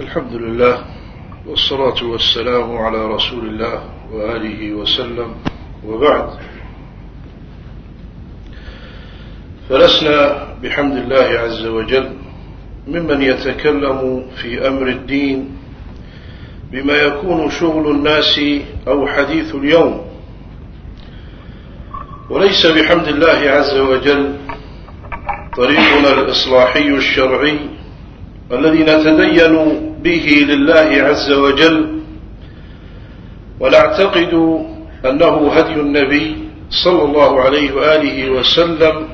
الحمد لله والصلاة والسلام على رسول الله وآله وسلم. وبعد فلسنا بحمد الله عز وجل ممن يتكلم في أمر الدين بما يكون شغل الناس أو حديث اليوم. وليس بحمد الله عز وجل طريقنا الإصلاحي الشرعي الذي نتدين به لله عز وجل ونعتقد أنه هدي النبي صلى الله عليه وآله وسلم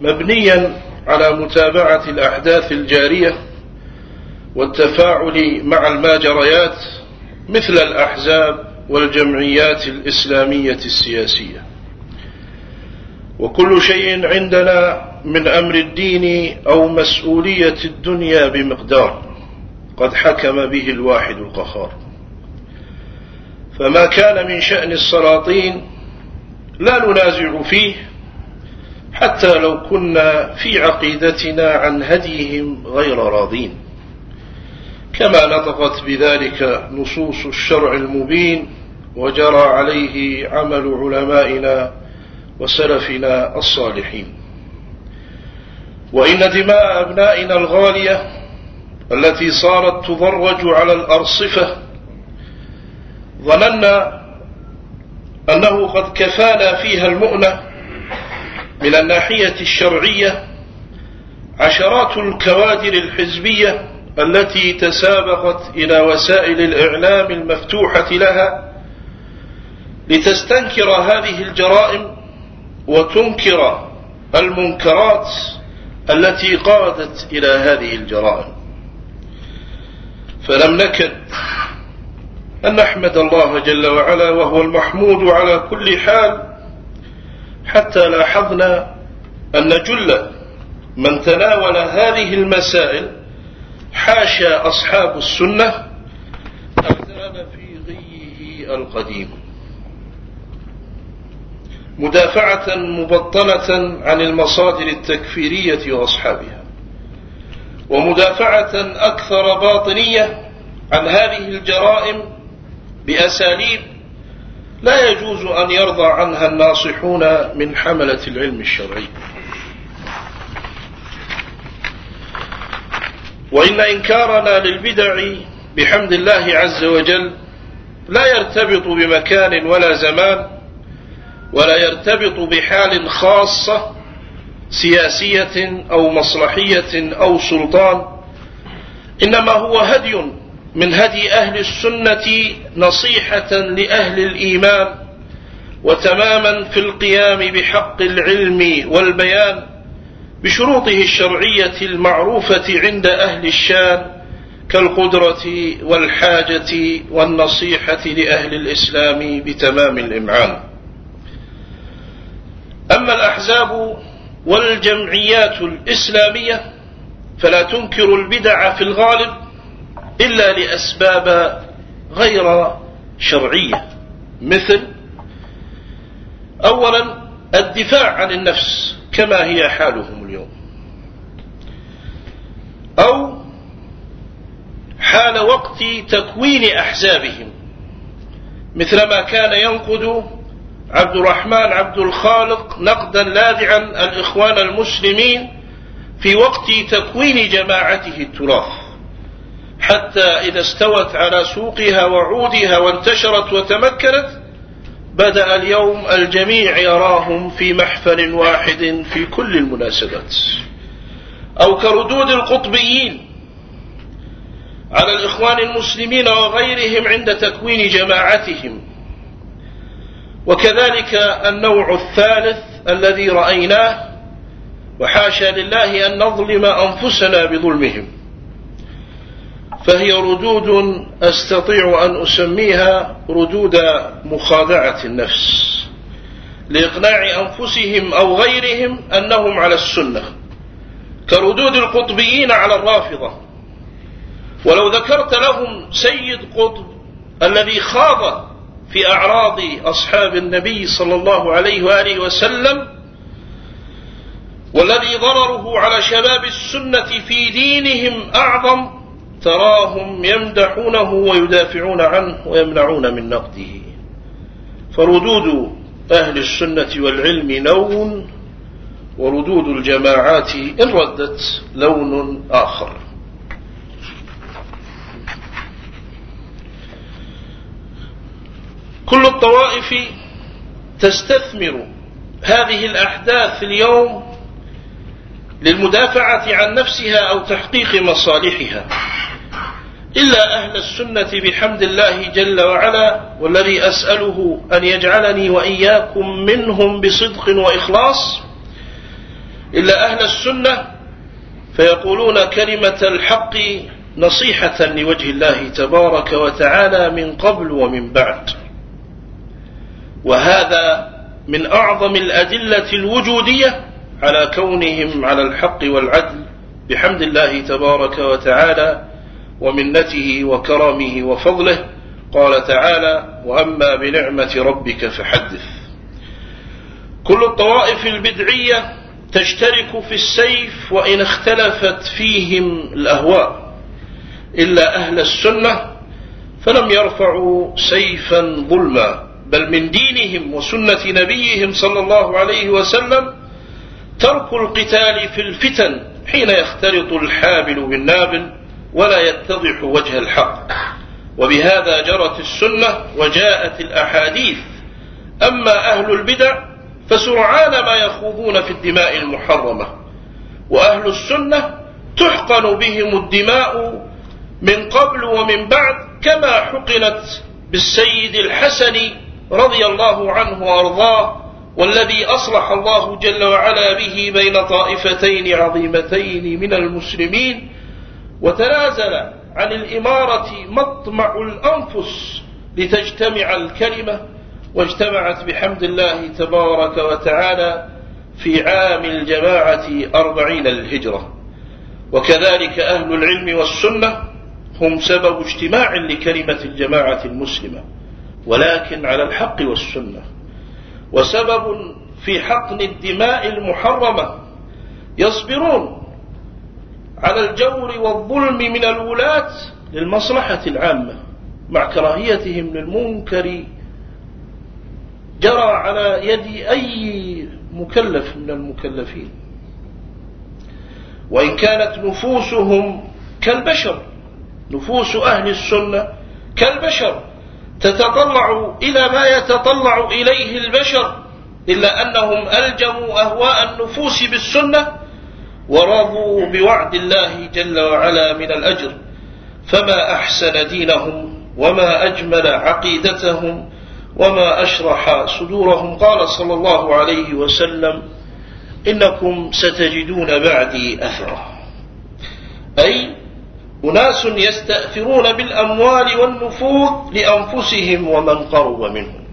مبنيا على متابعة الأحداث الجارية والتفاعل مع الماجريات مثل الأحزاب والجمعيات الإسلامية السياسية. وكل شيء عندنا من أمر الدين أو مسؤولية الدنيا بمقدار قد حكم به الواحد القهار. فما كان من شأن السلاطين لا ننازع فيه حتى لو كنا في عقيدتنا عن هديهم غير راضين. كما نطقت بذلك نصوص الشرع المبين وجرى عليه عمل علمائنا وسلفنا الصالحين. وإن دماء أبنائنا الغالية التي صارت تضرج على الأرصفة ظننا أنه قد كفانا فيها المؤنة من الناحية الشرعية عشرات الكوادر الحزبية التي تسابقت إلى وسائل الإعلام المفتوحة لها لتستنكر هذه الجرائم وتنكر المنكرات التي قادت إلى هذه الجرائم. فلم نكد أن نحمد الله جل وعلا وهو المحمود على كل حال حتى لاحظنا أن جل من تناول هذه المسائل حاشا أصحاب السنة أحزان في غيه القديم. مدافعة مبطنة عن المصادر التكفيرية وأصحابها ومدافعة أكثر باطنية عن هذه الجرائم بأساليب لا يجوز أن يرضى عنها الناصحون من حملة العلم الشرعي. وإن إنكارنا للبدع بحمد الله عز وجل لا يرتبط بمكان ولا زمان ولا يرتبط بحال خاصة سياسية أو مصلحية أو سلطان إنما هو هدي من هدي أهل السنة نصيحة لأهل الإيمان وتماما في القيام بحق العلم والبيان بشروطه الشرعية المعروفة عند أهل الشان كالقدرة والحاجة والنصيحة لأهل الإسلام بتمام الإمعان. أما الأحزاب والجمعيات الإسلامية فلا تنكر البدع في الغالب إلا لأسباب غير شرعية مثل أولا الدفاع عن النفس كما هي حالهم اليوم أو حال وقت تكوين أحزابهم مثلما كان ينقد عبد الرحمن عبد الخالق نقدا لاذعا الإخوان المسلمين في وقت تكوين جماعته التراث. حتى إذا استوت على سوقها وعودها وانتشرت وتمكنت بدأ اليوم الجميع يراهم في محفل واحد في كل المناسبات. أو كردود القطبيين على الإخوان المسلمين وغيرهم عند تكوين جماعتهم. وكذلك النوع الثالث الذي رأيناه وحاشا لله أن نظلم أنفسنا بظلمهم. فهي ردود أستطيع أن أسميها ردود مخادعة النفس لإقناع أنفسهم أو غيرهم أنهم على السنة كردود القطبيين على الرافضة. ولو ذكرت لهم سيد قطب الذي خاض في أعراض أصحاب النبي صلى الله عليه وآله وسلم والذي ضرره على شباب السنة في دينهم أعظم تراهم يمدحونه ويدافعون عنه ويمنعون من نقده. فردود أهل السنة والعلم لون وردود الجماعات إن ردت لون آخر. كل الطوائف تستثمر هذه الأحداث اليوم للمدافعة عن نفسها أو تحقيق مصالحها. إلا أهل السنة بحمد الله جل وعلا والذي أسأله أن يجعلني وإياكم منهم بصدق وإخلاص. إلا أهل السنة فيقولون كلمة الحق نصيحة لوجه الله تبارك وتعالى من قبل ومن بعد. وهذا من أعظم الأدلة الوجودية على كونهم على الحق والعدل بحمد الله تبارك وتعالى ومنته وكرمه وفضله. قال تعالى وأما بنعمة ربك فحدث. كل الطوائف البدعية تشترك في السيف وإن اختلفت فيهم الأهواء إلا أهل السنة فلم يرفعوا سيفا ظلما. بل من دينهم وسنة نبيهم صلى الله عليه وسلم ترك القتال في الفتن حين يختلط الحابل بالنابل ولا يتضح وجه الحق. وبهذا جرت السنة وجاءت الأحاديث. أما أهل البدع فسرعان ما يخوضون في الدماء المحرمة. وأهل السنة تحقن بهم الدماء من قبل ومن بعد كما حقنت بالسيد الحسن رضي الله عنه وأرضاه والذي أصلح الله جل وعلا به بين طائفتين عظيمتين من المسلمين وتنازل عن الإمارة مطمع الأنفس لتجتمع الكلمة واجتمعت بحمد الله تبارك وتعالى في عام الجماعة أربعين للهجرة وكذلك أهل العلم والسنة هم سبب اجتماع لكلمة الجماعة المسلمة. ولكن على الحق والسنة. وسبب في حقن الدماء المحرمة يصبرون على الجور والظلم من الولاة للمصلحة العامة. مع كراهيتهم للمنكر جرى على يد أي مكلف من المكلفين. وإن كانت نفوسهم كالبشر نفوس أهل السنة كالبشر تتطلع إلى ما يتطلع إليه البشر إلا أنهم ألجموا أهواء النفوس بالسنة ورضوا بوعد الله جل وعلا من الأجر. فما أحسن دينهم وما أجمل عقيدتهم وما أشرح صدورهم. قال صلى الله عليه وسلم إنكم ستجدون بعدي أثرا. أي أناس يستأثرون بالأموال والنفوذ لأنفسهم ومن قرب منهم.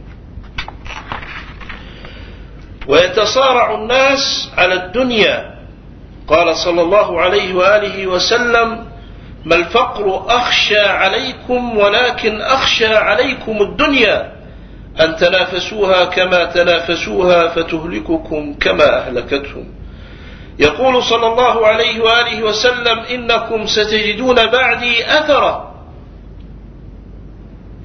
ويتصارع الناس على الدنيا. قال صلى الله عليه وآله وسلم ما الفقر أخشى عليكم ولكن أخشى عليكم الدنيا. أن تنافسوها كما تنافسوها فتهلككم كما أهلكتهم. يقول صلى الله عليه وآله وسلم إنكم ستجدون بعدي أثرا.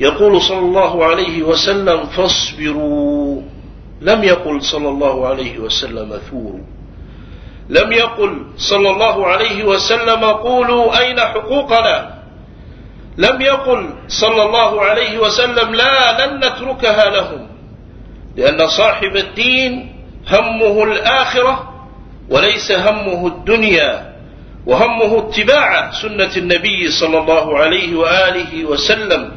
يقول صلى الله عليه وسلم فاصبروا. لم يقل صلى الله عليه وسلم ثوروا. لم يقل صلى الله عليه وسلم قولوا أين حقوقنا. لم يقل صلى الله عليه وسلم لا لن نتركها لهم. لأن صاحب الدين همه الآخرة وليس همه الدنيا وهمه اتباع سنة النبي صلى الله عليه وآله وسلم.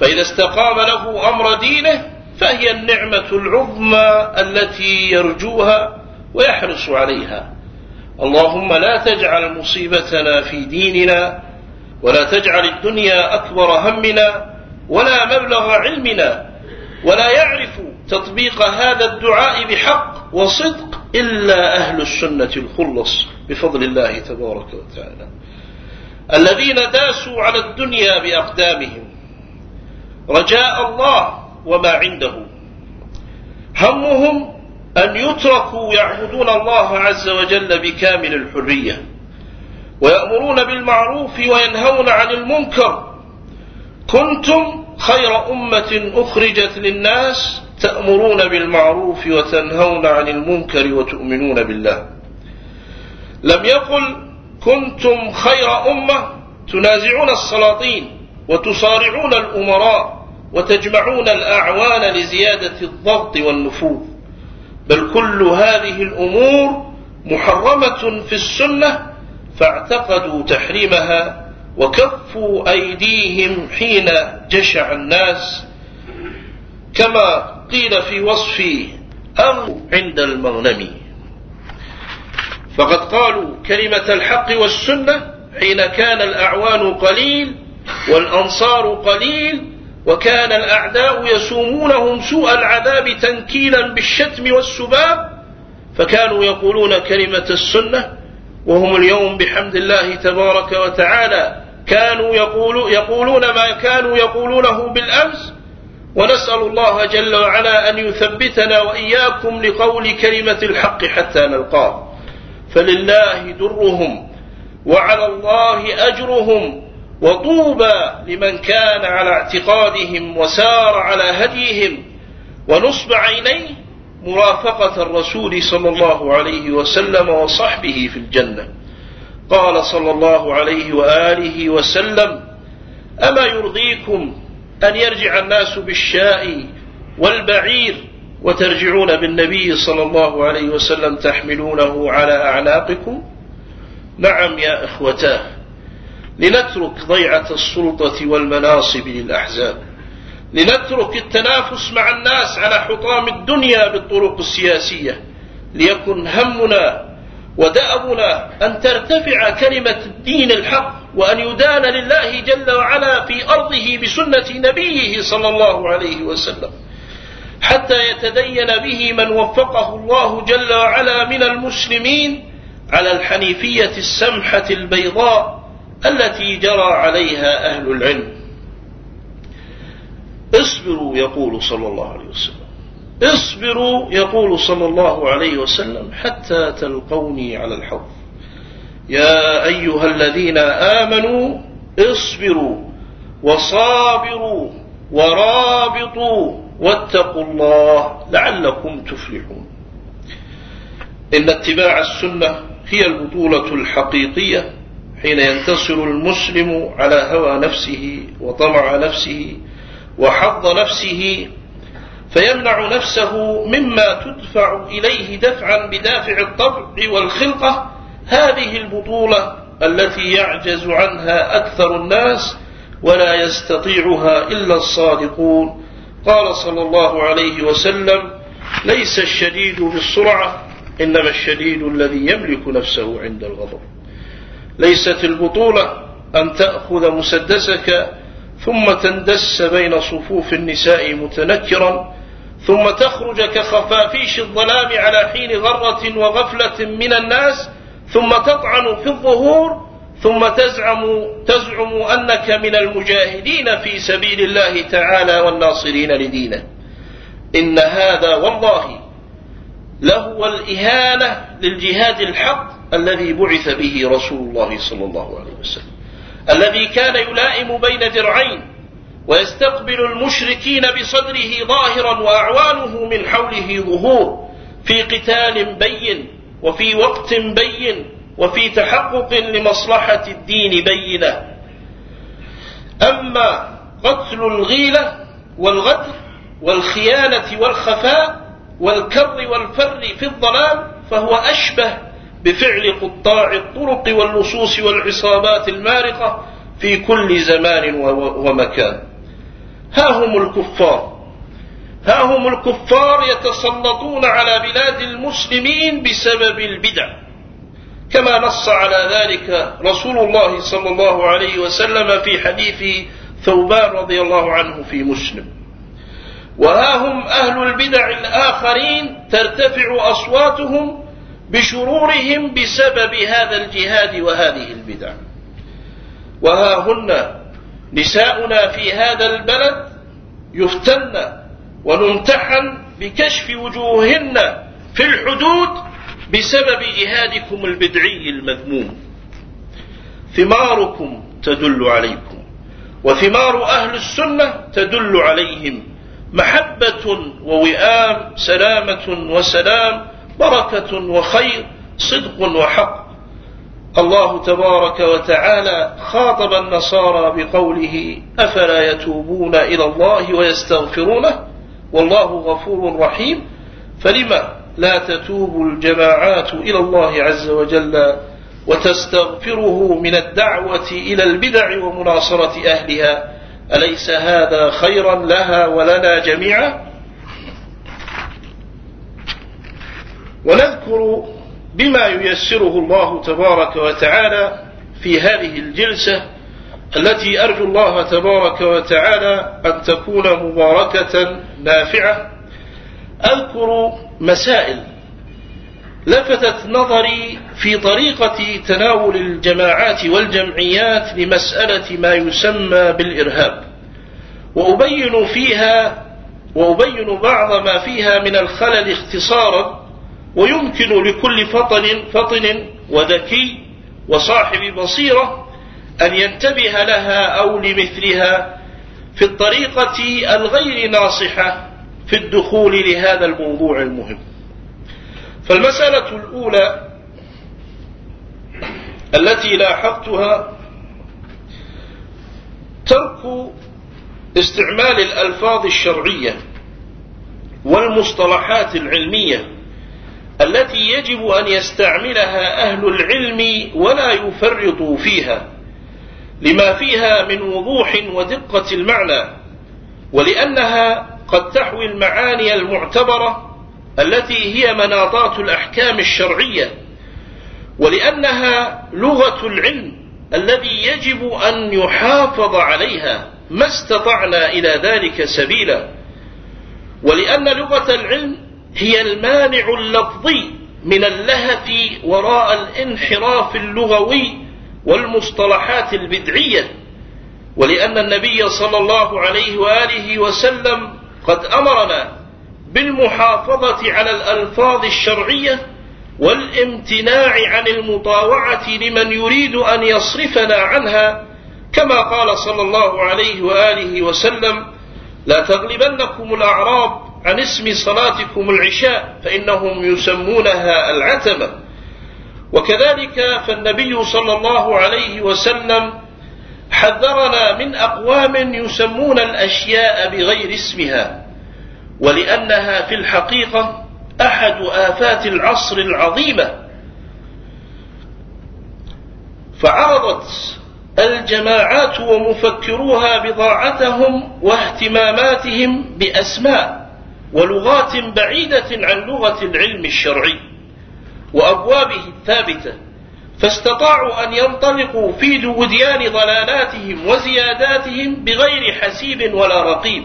فإذا استقام له أمر دينه فهي النعمة العظمى التي يرجوها ويحرص عليها. اللهم لا تجعل مصيبتنا في ديننا ولا تجعل الدنيا أكبر همنا ولا مبلغ علمنا ولا يعرف تطبيق هذا الدعاء بحق وصدق إلا أهل السنة الخلص بفضل الله تبارك وتعالى. الذين داسوا على الدنيا بأقدامهم. رجاء الله وما عنده. همهم أن يتركوا يعبدون الله عز وجل بكامل الحرية. ويأمرون بالمعروف وينهون عن المنكر. كنتم خير أمة أخرجت للناس تأمرون بالمعروف وتنهون عن المنكر وتؤمنون بالله. لم يقل كنتم خير أمة تنازعون السلاطين وتصارعون الأمراء وتجمعون الأعوان لزيادة الضغط والنفوذ. بل كل هذه الأمور محرمة في السنة فاعتقدوا تحريمها وكفوا أيديهم حين جشع الناس كما قيل في وصف أو عند المغنم. فقد قالوا كلمة الحق والسنة حين كان الأعوان قليل والأنصار قليل وكان الأعداء يسومونهم سوء العذاب تنكيلا بالشتم والسباب فكانوا يقولون كلمة السنة وهم اليوم بحمد الله تبارك وتعالى كانوا يقول يقولون ما كانوا يقولونه بالأمس ونسأل الله جل وعلا أن يثبتنا وإياكم لقول كلمة الحق حتى نلقاه. فلله درهم وعلى الله أجرهم وطوبى لمن كان على اعتقادهم وسار على هديهم ونصب عينيه مرافقة الرسول صلى الله عليه وسلم وصحبه في الجنة. قال صلى الله عليه وآله وسلم أما يرضيكم أن يرجع الناس بالشاء والبعير وترجعون بالنبي صلى الله عليه وسلم تحملونه على أعناقكم؟ نعم يا إخوتاه. لنترك ضيعة السلطة والمناصب للأحزاب. لنترك التنافس مع الناس على حطام الدنيا بالطرق السياسية. ليكن همنا ودأبنا أن ترتفع كلمة الدين الحق وأن يدان لله جل وعلا في أرضه بسنة نبيه صلى الله عليه وسلم حتى يتدين به من وفقه الله جل وعلا من المسلمين على الحنيفية السمحة البيضاء التي جرى عليها أهل العلم. اصبروا يقول صلى الله عليه وسلم. اصبروا يقول صلى الله عليه وسلم حتى تلقوني على الحوض. يا أيها الذين آمنوا اصبروا وصابروا ورابطوا واتقوا الله لعلكم تفلحون. إن اتباع السنة هي البطولة الحقيقية حين ينتصر المسلم على هوى نفسه وطمع نفسه وحظ نفسه فيمنع نفسه مما تدفع إليه دفعا بدافع الطبع والخلقة. هذه البطولة التي يعجز عنها أكثر الناس ولا يستطيعها إلا الصادقون. قال صلى الله عليه وسلم ليس الشديد بالسرعة إنما الشديد الذي يملك نفسه عند الغضب. ليست البطولة أن تأخذ مسدسك ثم تندس بين صفوف النساء متنكرا ثم تخرج كخفافيش الظلام على حين غرة وغفلة من الناس ثم تطعن في الظهور ثم تزعم تزعم أنك من المجاهدين في سبيل الله تعالى والناصرين لدينه. إن هذا والله لهو الإهانة للجهاد الحق الذي بعث به رسول الله صلى الله عليه وسلم. الذي كان يلائم بين درعين ويستقبل المشركين بصدره ظاهرا وأعوانه من حوله ظهور في قتال بين وفي وقت بين وفي تحقق لمصلحة الدين بينة. أما قتل الغيلة والغدر والخيانة والخفاء والكر والفر في الظلام فهو أشبه بفعل قطاع الطرق واللصوص والعصابات المارقة في كل زمان ومكان. ها هم الكفار. ها هم الكفار يتسلطون على بلاد المسلمين بسبب البدع. كما نص على ذلك رسول الله صلى الله عليه وسلم في حديث ثوبان رضي الله عنه في مسلم. وها هم أهل البدع الآخرين ترتفع أصواتهم بشرورهم بسبب هذا الجهاد وهذه البدع. وها هن نساؤنا في هذا البلد يفتن ونمتحن بكشف وجوههن في الحدود بسبب جهادكم البدعي المذموم. ثماركم تدل عليكم وثمار أهل السنة تدل عليهم. محبة ووئام سلامة وسلام بركة وخير صدق وحق. الله تبارك وتعالى خاطب النصارى بقوله أفلا يتوبون إلى الله ويستغفرونه والله غفور رحيم فلما لا تتوب الجماعات إلى الله عز وجل وتستغفره من الدعوة إلى البدع ومناصرة أهلها أليس هذا خيرا لها ولنا جميعا؟ ونذكر بما ييسره الله تبارك وتعالى في هذه الجلسة التي أرجو الله تبارك وتعالى أن تكون مباركة نافعة. أذكر مسائل لفتت نظري في طريقة تناول الجماعات والجمعيات لمسألة ما يسمى بالإرهاب. وأبين فيها وأبين بعض ما فيها من الخلل اختصارا ويمكن لكل فطن فطن وذكي وصاحب بصيرة أن ينتبه لها أو لمثلها في الطريقة الغير ناصحة في الدخول لهذا الموضوع المهم. فالمسألة الأولى التي لاحظتها ترك استعمال الألفاظ الشرعية والمصطلحات العلمية التي يجب أن يستعملها أهل العلم ولا يفرطوا فيها لما فيها من وضوح ودقة المعنى ولأنها قد تحوي المعاني المعتبرة التي هي مناطات الأحكام الشرعية ولأنها لغة العلم الذي يجب أن يحافظ عليها ما استطعنا إلى ذلك سبيلا ولأن لغة العلم هي المانع اللفظي من اللهث وراء الانحراف اللغوي والمصطلحات البدعية. ولأن النبي صلى الله عليه وآله وسلم قد أمرنا بالمحافظة على الألفاظ الشرعية والامتناع عن المطاوعة لمن يريد أن يصرفنا عنها كما قال صلى الله عليه وآله وسلم لا تغلبنكم الأعراب عن اسم صلاتكم العشاء فإنهم يسمونها العتمة. وكذلك فالنبي صلى الله عليه وسلم حذرنا من أقوام يسمون الأشياء بغير اسمها ولأنها في الحقيقة أحد آفات العصر العظيمة فعرضت الجماعات ومفكروها بضاعتهم واهتماماتهم بأسماء ولغات بعيدة عن لغة العلم الشرعي وأبوابه الثابتة فاستطاعوا أن ينطلقوا في وديان ضلالاتهم وزياداتهم بغير حسيب ولا رقيب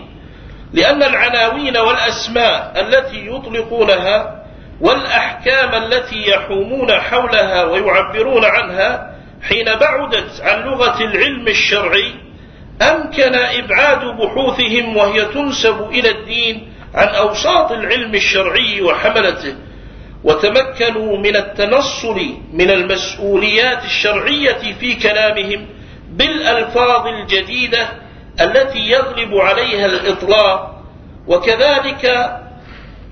لأن العناوين والأسماء التي يطلقونها والأحكام التي يحومون حولها ويعبرون عنها حين بعدت عن لغة العلم الشرعي أمكن إبعاد بحوثهم وهي تنسب إلى الدين عن أوساط العلم الشرعي وحملته وتمكنوا من التنصل من المسؤوليات الشرعية في كلامهم بالألفاظ الجديدة التي يغلب عليها الإطلاق. وكذلك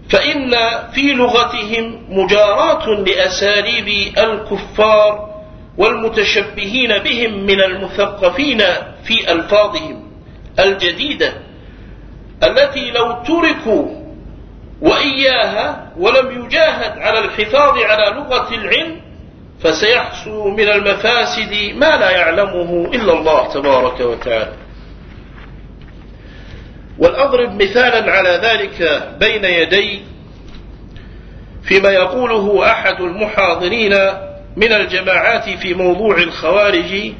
فإن في لغتهم مجاراة لأساليب الكفار والمتشبهين بهم من المثقفين في ألفاظهم الجديدة. التي لو تركوا وإياها ولم يجاهد على الحفاظ على لغة العلم فسيحصل من المفاسد ما لا يعلمه إلا الله تبارك وتعالى. والأضرب مثالا على ذلك بين يدي فيما يقوله أحد المحاضرين من الجماعات في موضوع الخوارج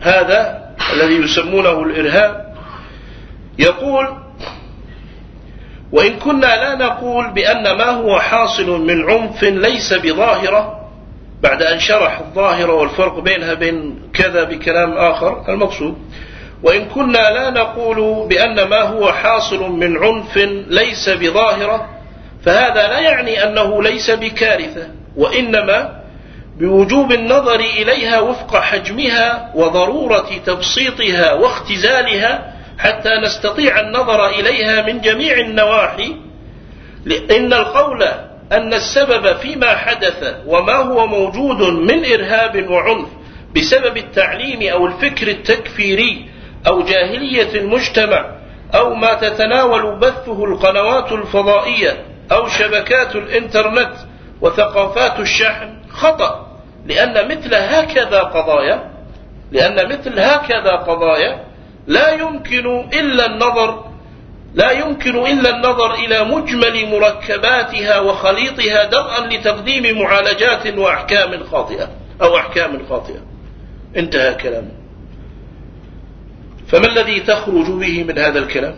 هذا الذي يسمونه الإرهاب يقول وإن كنا لا نقول بأن ما هو حاصل من عنف ليس بظاهرة بعد أن شرح الظاهرة والفرق بينها بين كذا بكلام آخر المقصود وإن كنا لا نقول بأن ما هو حاصل من عنف ليس بظاهرة فهذا لا يعني أنه ليس بكارثة وإنما بوجوب النظر إليها وفق حجمها وضرورة تبسيطها واختزالها حتى نستطيع النظر إليها من جميع النواحي إن القول أن السبب فيما حدث وما هو موجود من إرهاب وعنف بسبب التعليم أو الفكر التكفيري أو جاهلية المجتمع أو ما تتناول بثه القنوات الفضائية أو شبكات الإنترنت وثقافات الشحن خطأ لأن مثل هكذا قضايا لأن مثل هكذا قضايا لا يمكن إلا النظر لا يمكن إلا النظر إلى مجمل مركباتها وخليطها درءا لتقديم معالجات وأحكام خاطئة أو أحكام خاطئة. انتهى كلامه فما الذي تخرج به من هذا الكلام؟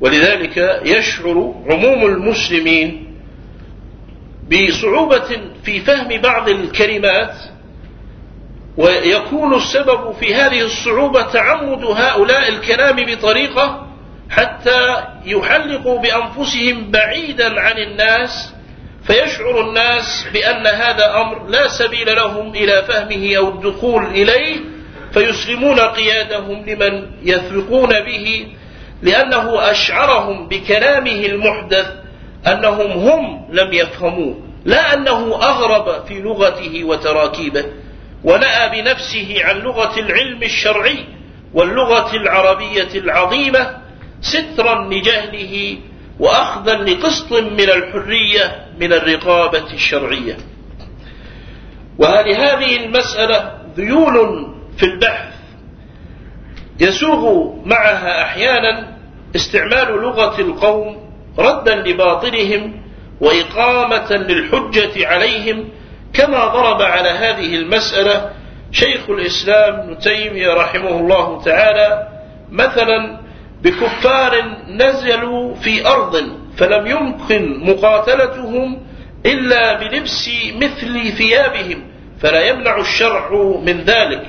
ولذلك يشعر عموم المسلمين بصعوبة في فهم بعض الكلمات ويكون السبب في هذه الصعوبة تعمد هؤلاء الكلام بطريقة حتى يحلقوا بأنفسهم بعيدا عن الناس فيشعر الناس بأن هذا أمر لا سبيل لهم إلى فهمه أو الدخول إليه فيسلمون قيادهم لمن يثقون به لأنه أشعرهم بكلامه المحدث أنهم هم لم يفهموه لا أنه أغرب في لغته وتراكيبه. ونأى بنفسه عن لغة العلم الشرعي واللغة العربية العظيمة سترا لجهله وأخذا لقسط من الحرية من الرقابة الشرعية. وهذه المسألة ذيول في البحث يسوغ معها أحيانا استعمال لغة القوم ردا لباطلهم وإقامة للحجة عليهم كما ضرب على هذه المسألة شيخ الإسلام ابن تيمية رحمه الله تعالى مثلا بكفار نزلوا في أرض فلم يمكن مقاتلتهم إلا بلبس مثل ثيابهم فلا يمنع الشرع من ذلك.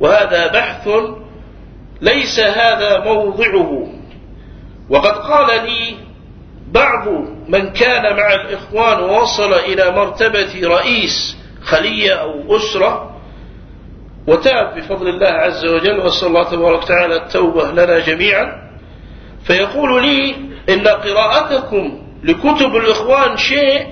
وهذا بحث ليس هذا موضعه. وقد قال لي بعض من كان مع الإخوان ووصل إلى مرتبة رئيس خلية أو أسرة وتاب بفضل الله عز وجل وصلى الله تبارك وتعالى التوبة لنا جميعا. فيقول لي إن قراءتكم لكتب الإخوان شيء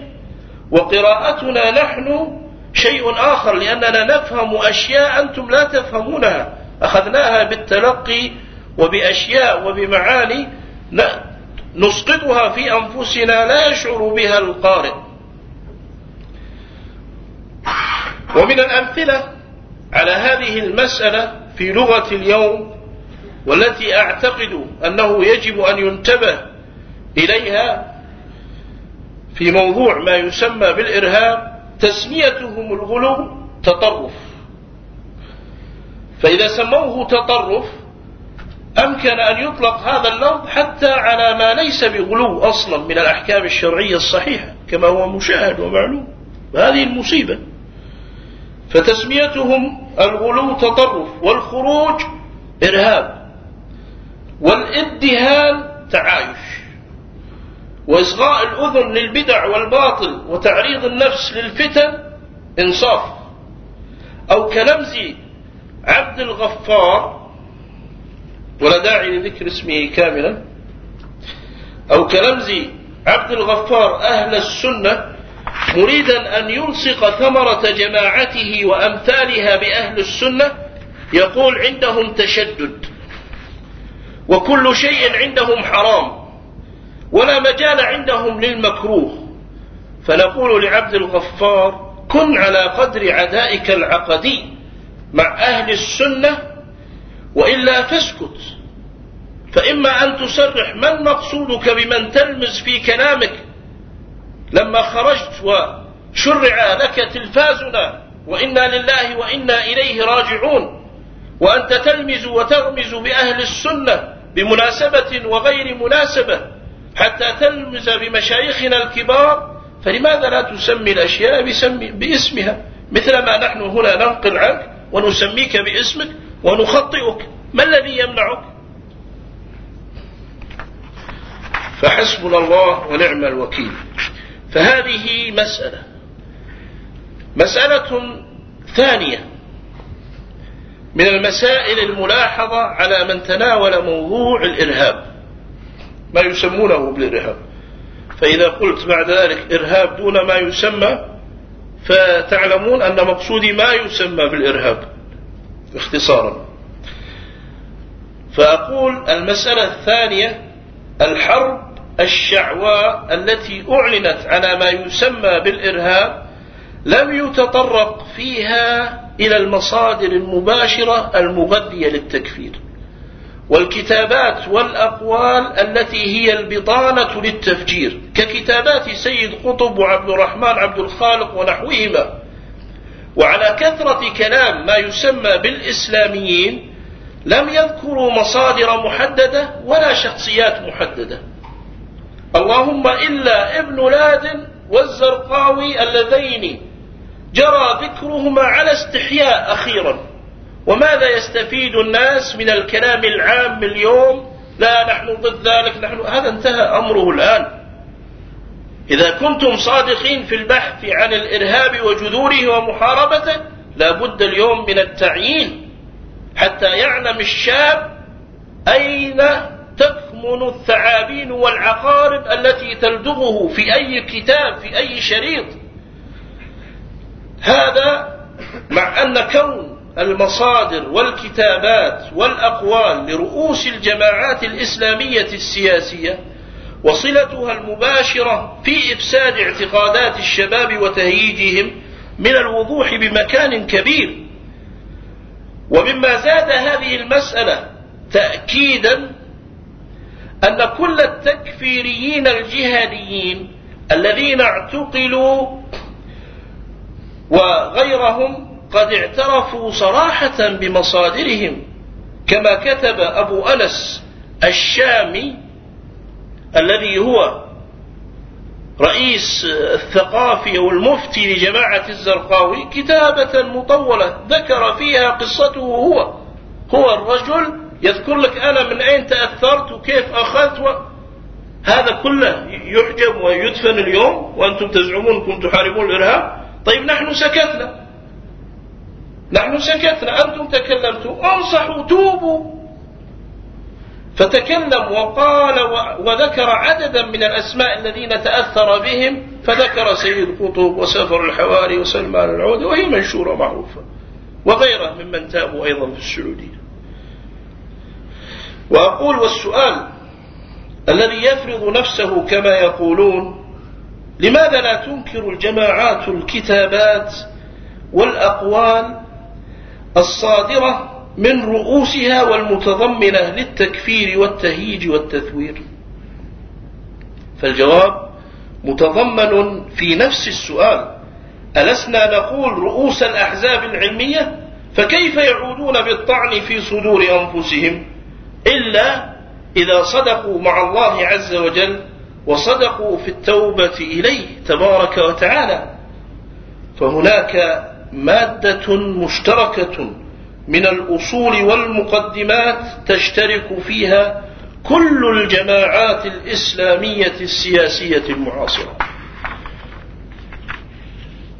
وقراءتنا نحن شيء آخر لأننا نفهم أشياء أنتم لا تفهمونها. أخذناها بالتلقي وبأشياء وبمعاني نسقطها في أنفسنا لا يشعر بها القارئ. ومن الأمثلة على هذه المسألة في لغة اليوم والتي أعتقد أنه يجب أن ينتبه إليها في موضوع ما يسمى بالإرهاب تسميتهم الغلو تطرف. فإذا سموه تطرف أمكن أن يطلق هذا اللفظ حتى على ما ليس بغلو أصلا من الأحكام الشرعية الصحيحة كما هو مشاهد ومعلوم. وهذه المصيبة. فتسميتهم الغلو تطرف والخروج إرهاب والإدهان تعايش وإصغاء الأذن للبدع والباطل وتعريض النفس للفتن إنصاف. أو كلمز عبد الغفار ولا داعي لذكر اسمه كاملا. أو كلمز عبد الغفار أهل السنة مريدا أن يلصق ثمرة جماعته وأمثالها بأهل السنة يقول عندهم تشدد. وكل شيء عندهم حرام ولا مجال عندهم للمكروه. فنقول لعبد الغفار كن على قدر عدائك العقدي مع أهل السنة وإلا فاسكت. فإما أن تصرح من مقصودك بمن تلمز في كلامك. لما خرجت وشرع لك تلفازنا وإنا لله وإنا إليه راجعون. وأنت تلمز وتغمز بأهل السنة بمناسبة وغير مناسبة حتى تلمز بمشايخنا الكبار. فلماذا لا تسمي الأشياء باسمها؟ مثلما نحن هنا ننقل عنك ونسميك باسمك. ونخطئك. ما الذي يمنعك؟ فحسبنا الله ونعم الوكيل. فهذه مسألة. مسألة ثانية. من المسائل الملاحظة على من تناول موضوع الإرهاب. ما يسمونه بالإرهاب. فإذا قلت بعد ذلك إرهاب دون ما يسمى فتعلمون أن مقصودي ما يسمى بالإرهاب. اختصارا. فأقول المسألة الثانية الحرب الشعواء التي أعلنت على ما يسمى بالإرهاب لم يتطرق فيها إلى المصادر المباشرة المغذية للتكفير. والكتابات والأقوال التي هي البطانة للتفجير ككتابات سيد قطب وعبد الرحمن عبد الخالق ونحوهما وعلى كثرة كلام ما يسمى بالإسلاميين لم يذكروا مصادر محددة ولا شخصيات محددة. اللهم إلا ابن لادن والزرقاوي اللذين جرى ذكرهما على استحياء أخيرا. وماذا يستفيد الناس من الكلام العام اليوم؟ لا نحن ضد ذلك نحن هذا انتهى أمره الآن. إذا كنتم صادقين في البحث عن الإرهاب وجذوره ومحاربته لا بد اليوم من التعيين حتى يعلم الشاب أين تكمن الثعابين والعقارب التي تلدغه في أي كتاب في أي شريط. هذا مع أن كون المصادر والكتابات والأقوال لرؤوس الجماعات الإسلامية السياسية وصلتها المباشرة في إفساد اعتقادات الشباب وتهييجهم من الوضوح بمكان كبير. ومما زاد هذه المسألة تأكيدا أن كل التكفيريين الجهاديين الذين اعتقلوا وغيرهم قد اعترفوا صراحة بمصادرهم كما كتب أبو أنس الشامي الذي هو رئيس الثقافي والمفتي لجماعة الزرقاوي كتابة مطولة ذكر فيها قصته هو. هو الرجل يذكر لك أنا من أين تأثرت وكيف أخذت و... هذا كله يحجب ويدفن اليوم وأنتم تزعمون أنكم تحاربون الإرهاب. طيب نحن سكتنا. نحن سكتنا. أنتم تكلمتم أنصحوا توبوا. فتكلم وقال وذكر عددا من الأسماء الذين تأثر بهم فذكر سيد قطب وسفر الحواري وسلمان العودة وهي منشورة معروفة وغيره ممن تابوا أيضا في السعودية. وأقول والسؤال الذي يفرض نفسه كما يقولون لماذا لا تنكر الجماعات الكتابات والأقوال الصادرة من رؤوسها والمتضمنة للتكفير والتهييج والتثوير. فالجواب متضمن في نفس السؤال ألسنا نقول رؤوس الأحزاب العلمية؟ فكيف يعودون بالطعن في صدور أنفسهم؟ إلا إذا صدقوا مع الله عز وجل وصدقوا في التوبة إليه تبارك وتعالى. فهناك مادة مشتركة من الأصول والمقدمات تشترك فيها كل الجماعات الإسلامية السياسية المعاصرة.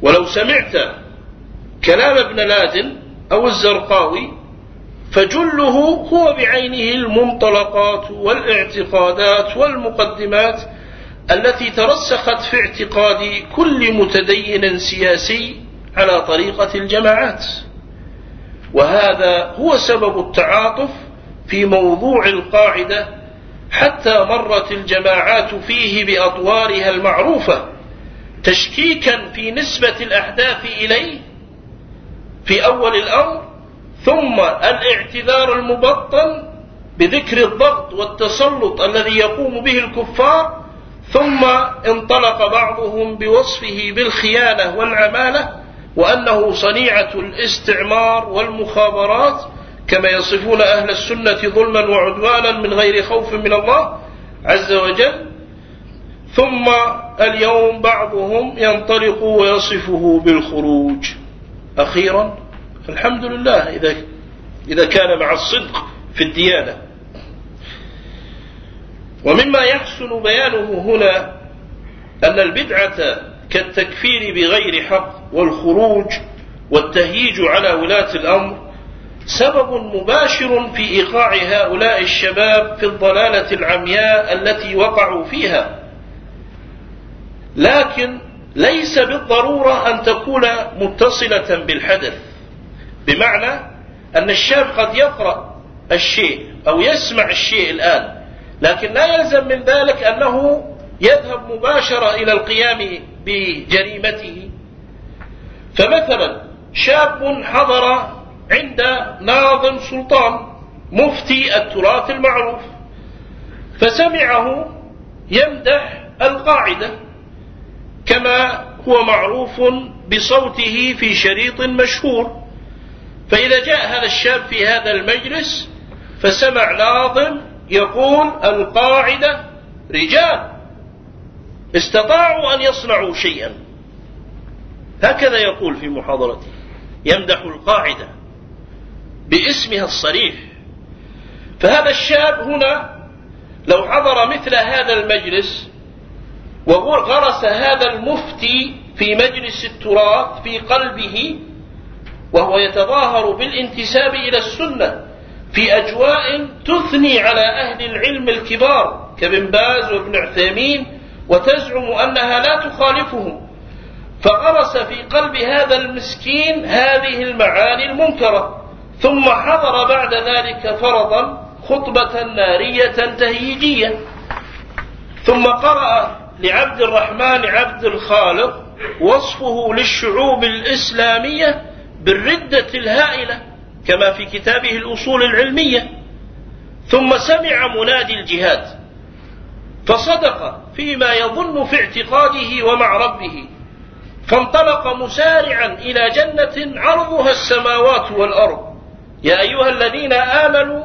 ولو سمعت كلام ابن لادن أو الزرقاوي فجله هو بعينه المنطلقات والاعتقادات والمقدمات التي ترسخت في اعتقاد كل متدين سياسي على طريقة الجماعات. وهذا هو سبب التعاطف في موضوع القاعدة حتى مرت الجماعات فيه بأطوارها المعروفة تشكيكا في نسبة الأحداث إليه في أول الأمر ثم الاعتذار المبطن بذكر الضغط والتسلط الذي يقوم به الكفار ثم انطلق بعضهم بوصفه بالخيانة والعمالة وأنه صنيعة الاستعمار والمخابرات كما يصفون أهل السنة ظلما وعدوانا من غير خوف من الله عز وجل. ثم اليوم بعضهم ينطلق ويصفه بالخروج. أخيرا الحمد لله إذا إذا كان مع الصدق في الديانة. ومما يحسن بيانه هنا أن البدعة كالتكفير بغير حق والخروج والتهييج على ولاة الأمر سبب مباشر في إيقاع هؤلاء الشباب في الضلالة العمياء التي وقعوا فيها. لكن ليس بالضرورة أن تكون متصلة بالحدث بمعنى أن الشاب قد يقرأ الشيء أو يسمع الشيء الآن لكن لا يلزم من ذلك أنه يذهب مباشرة إلى القيام بجريمته. فمثلا شاب حضر عند ناظم سلطان مفتي التراث المعروف فسمعه يمدح القاعدة كما هو معروف بصوته في شريط مشهور. فإذا جاء هذا الشاب في هذا المجلس فسمع ناظم يقول القاعدة رجال. استطاعوا أن يصنعوا شيئا. هكذا يقول في محاضرته يمدح القاعدة باسمها الصريح. فهذا الشاب هنا لو حضر مثل هذا المجلس وغرس هذا المفتي في مجلس التراث في قلبه وهو يتظاهر بالانتساب إلى السنة في أجواء تثني على أهل العلم الكبار كابن باز وابن عثيمين وتزعم أنها لا تخالفهم فغرس في قلب هذا المسكين هذه المعاني المنكرة. ثم حضر بعد ذلك فرضا خطبة نارية تهييجية. ثم قرأ لعبد الرحمن عبد الخالق وصفه للشعوب الإسلامية بالردة الهائلة كما في كتابه الأصول العلمية. ثم سمع منادي الجهاد. فصدق فيما يظن في اعتقاده ومع ربه. فانطلق مسارعا إلى جنة عرضها السماوات والأرض. يا أيها الذين آمنوا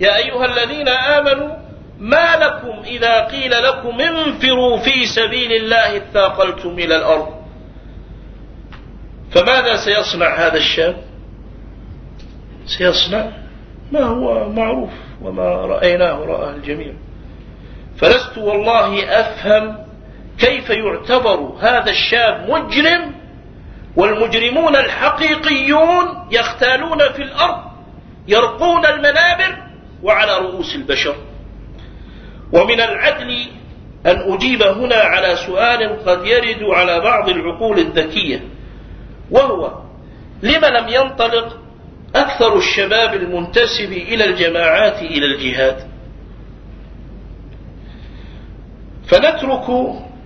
يا أيها الذين آمنوا ما لكم إذا قيل لكم انفروا في سبيل الله اثاقلتم إلى الأرض. فماذا سيصنع هذا الشاب؟ سيصنع ما هو معروف وما رأيناه رآه الجميع. فلست والله أفهم كيف يعتبر هذا الشاب مجرم والمجرمون الحقيقيون يختالون في الأرض يرقون المنابر وعلى رؤوس البشر. ومن العدل أن أجيب هنا على سؤال قد يرد على بعض العقول الذكية وهو لم لم ينطلق أكثر الشباب المنتسب إلى الجماعات إلى الجهاد؟ فنترك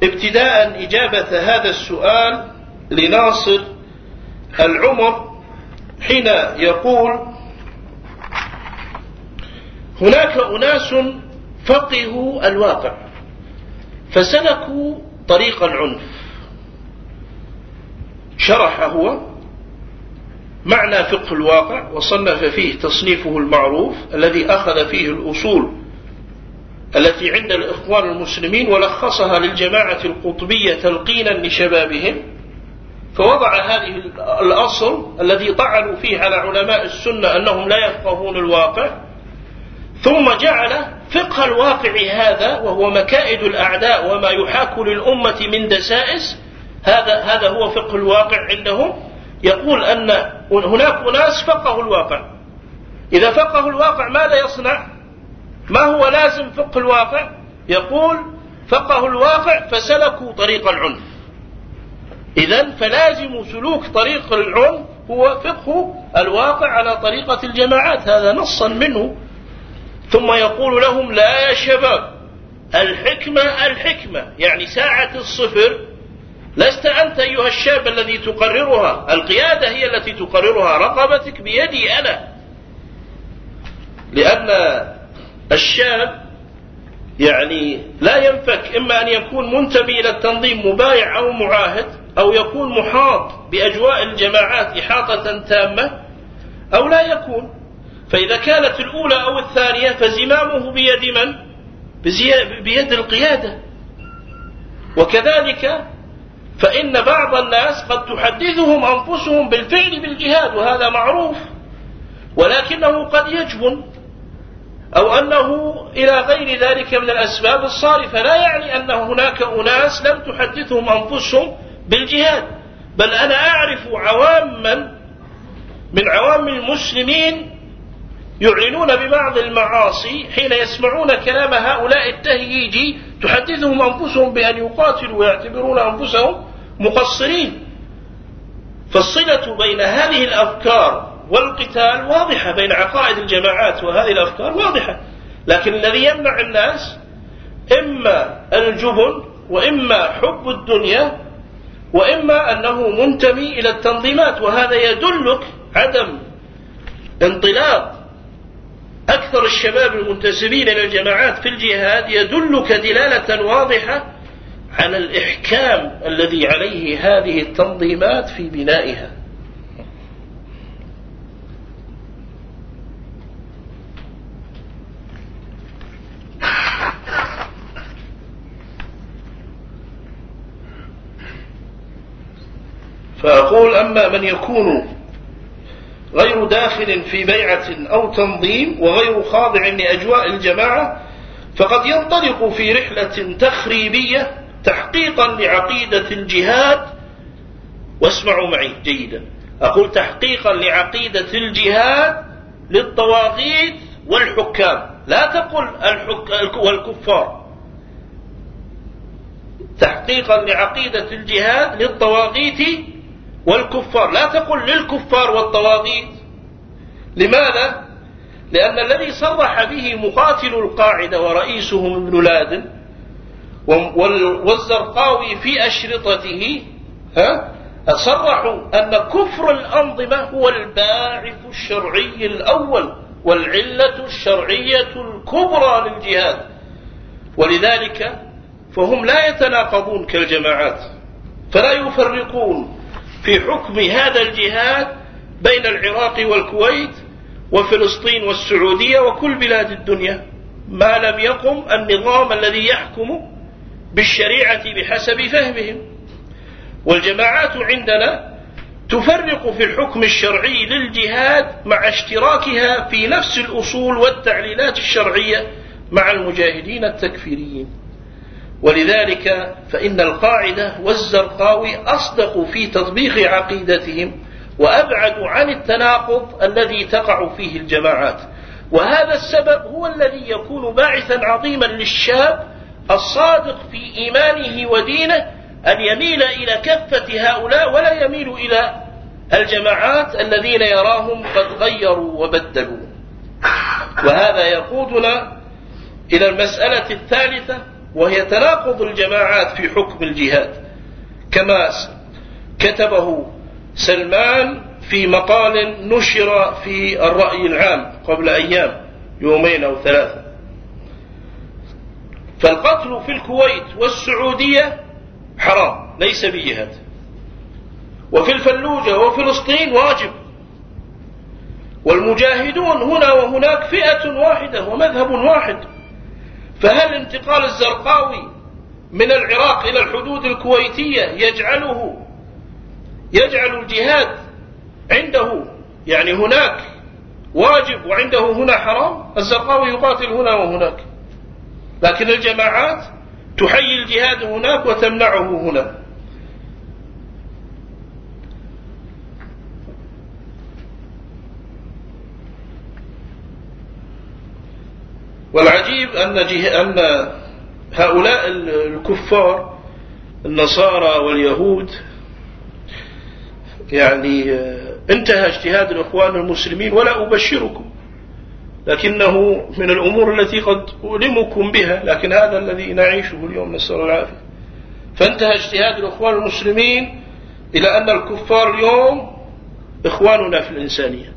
ابتداء إجابة هذا السؤال لناصر العمر حين يقول هناك أناس فقهوا الواقع فسلكوا طريق العنف. شرح هو معنى فقه الواقع وصنف فيه تصنيفه المعروف الذي أخذ فيه الأصول التي عند الإخوان المسلمين ولخصها للجماعة القطبية تلقينا لشبابهم فوضع هذه الأصل الذي طعنوا فيه على علماء السنة أنهم لا يفقهون الواقع ثم جعل فقه الواقع هذا وهو مكائد الأعداء وما يحاك للأمة من دسائس هذا هذا هو فقه الواقع عندهم يقول أن هناك أناس فقهوا الواقع. إذا فقهوا الواقع ماذا يصنع؟ ما هو لازم فقه الواقع؟ يقول فقهوا الواقع فسلكوا طريق العنف. إذا فلازم سلوك طريق العنف هو فقه الواقع على طريقة الجماعات هذا نصا منه. ثم يقول لهم لا يا شباب الحكمة الحكمة يعني ساعة الصفر لست أنت أيها الشاب الذي تقررها القيادة هي التي تقررها رقبتك بيدي أنا. لأن الشاب يعني لا ينفك إما أن يكون منتمي إلى التنظيم مبايع أو معاهد أو يكون محاط بأجواء الجماعات إحاطة تامة أو لا يكون. فإذا كانت الأولى أو الثانية فزمامه بيد من؟ بيد القيادة. وكذلك فإن بعض الناس قد تحدثهم أنفسهم بالفعل بالجهاد وهذا معروف ولكنه قد يجبن. أو أنه إلى غير ذلك من الأسباب الصارفة. لا يعني أن هناك أناس لم تحدثهم أنفسهم بالجهاد بل أنا أعرف عواما من عوام المسلمين يعلنون ببعض المعاصي حين يسمعون كلام هؤلاء التهييج تحدثهم أنفسهم بأن يقاتلوا ويعتبرون أنفسهم مقصرين. فالصلة بين هذه الأفكار والقتال واضحة بين عقائد الجماعات وهذه الأفكار واضحة. لكن الذي يمنع الناس إما الجبن وإما حب الدنيا وإما أنه منتمي إلى التنظيمات وهذا يدلك عدم انطلاق أكثر الشباب المنتسبين إلى الجماعات في الجهاد يدلك دلالة واضحة على الإحكام الذي عليه هذه التنظيمات في بنائها. فأقول أما من يكون غير داخل في بيعة أو تنظيم وغير خاضع لأجواء الجماعة فقد ينطلق في رحلة تخريبية تحقيقا لعقيدة الجهاد. واسمعوا معي جيدا. أقول تحقيقا لعقيدة الجهاد للطواغيت والحكام. لا تقل الحك... والكفار. تحقيقا لعقيدة الجهاد للطواغيت والكفار لا تقل للكفار والطواغيت. لماذا؟ لأن الذي صرح به مقاتل القاعدة ورئيسهم ابن لادن والزرقاوي في أشرطته ها؟ صرحوا أن كفر الأنظمة هو الباعث الشرعي الأول والعلة الشرعية الكبرى للجهاد. ولذلك فهم لا يتناقضون كالجماعات فلا يفرقون. في حكم هذا الجهاد بين العراق والكويت وفلسطين والسعودية وكل بلاد الدنيا ما لم يقم النظام الذي يحكم بالشريعة بحسب فهمهم. والجماعات عندنا تفرق في الحكم الشرعي للجهاد مع اشتراكها في نفس الأصول والتعليلات الشرعية مع المجاهدين التكفيريين. ولذلك فإن القاعدة والزرقاوي أصدق في تطبيق عقيدتهم وأبعد عن التناقض الذي تقع فيه الجماعات. وهذا السبب هو الذي يكون باعثا عظيما للشاب الصادق في إيمانه ودينه أن يميل إلى كفة هؤلاء ولا يميل إلى الجماعات الذين يراهم قد غيروا وبدلوا. وهذا يقودنا إلى المسألة الثالثة وهي تناقض الجماعات في حكم الجهاد كما كتبه سلمان في مقال نشر في الرأي العام قبل أيام يومين أو ثلاثة. فالقتل في الكويت والسعودية حرام ليس بجهاد. وفي الفلوجة وفلسطين واجب. والمجاهدون هنا وهناك فئة واحدة ومذهب واحد. فهل انتقال الزرقاوي من العراق إلى الحدود الكويتية يجعله يجعل الجهاد عنده يعني هناك واجب وعنده هنا حرام؟ الزرقاوي يقاتل هنا وهناك. لكن الجماعات تحيي الجهاد هناك وتمنعه هنا. والعجيب أن, أن هؤلاء الكفار النصارى واليهود يعني انتهى اجتهاد الإخوان المسلمين ولا أبشركم لكنه من الأمور التي قد أؤلمكم بها لكن هذا الذي نعيشه اليوم نسأل العافية. فانتهى اجتهاد الإخوان المسلمين إلى أن الكفار اليوم إخواننا في الإنسانية.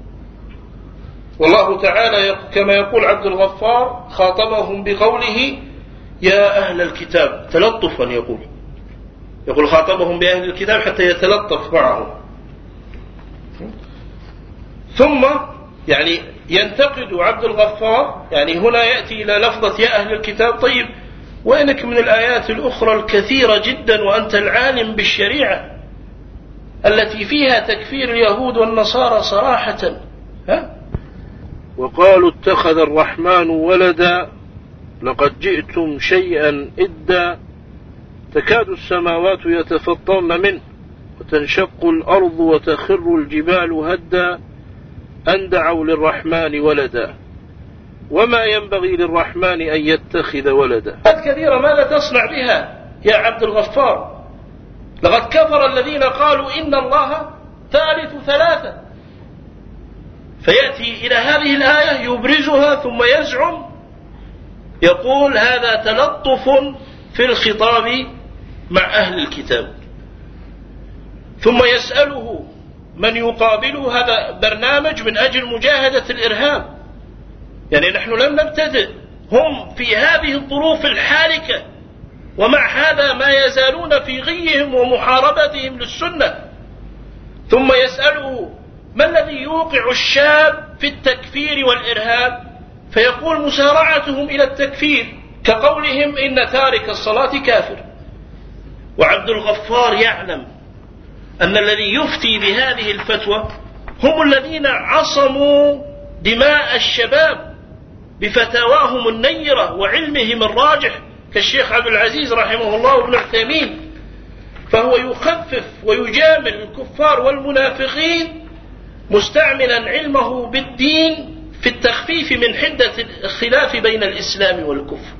والله تعالى كما يقول عبد الغفار خاطبهم بقوله يا أهل الكتاب تلطفا يقول يقول خاطبهم بأهل الكتاب حتى يتلطف معهم ثم يعني ينتقد عبد الغفار يعني هنا يأتي إلى لفظة يا أهل الكتاب طيب وينك من الآيات الأخرى الكثيرة جدا وأنت العالم بالشريعة التي فيها تكفير اليهود والنصارى صراحة ها؟ وقالوا اتخذ الرحمن ولدا لقد جئتم شيئا إدا تكاد السماوات يتفطرن منه وتنشق الأرض وتخر الجبال هدا أن دعوا للرحمن ولدا. وما ينبغي للرحمن أن يتخذ ولدا. كثيرة ماذا تصنع بها يا عبد الغفار؟ لقد كفر الذين قالوا إن الله ثالث ثلاثة. فيأتي إلى هذه الآية يبرزها ثم يزعم يقول هذا تلطف في الخطاب مع أهل الكتاب. ثم يسأله من يقابله هذا برنامج من أجل مجاهدة الإرهاب. يعني نحن لم نبتدئ هم في هذه الظروف الحالكة ومع هذا ما يزالون في غيهم ومحاربتهم للسنة. ثم يسأله ما الذي يوقع الشاب في التكفير والإرهاب؟ فيقول مسارعتهم إلى التكفير كقولهم إن تارك الصلاة كافر. وعبد الغفار يعلم أن الذي يفتي بهذه الفتوى هم الذين عصموا دماء الشباب بفتاواهم النيرة وعلمهم الراجح كالشيخ عبد العزيز رحمه الله وابن عثيمين فهو يخفف ويجامل الكفار والمنافقين مستعملا علمه بالدين في التخفيف من حدة الخلاف بين الإسلام والكفر.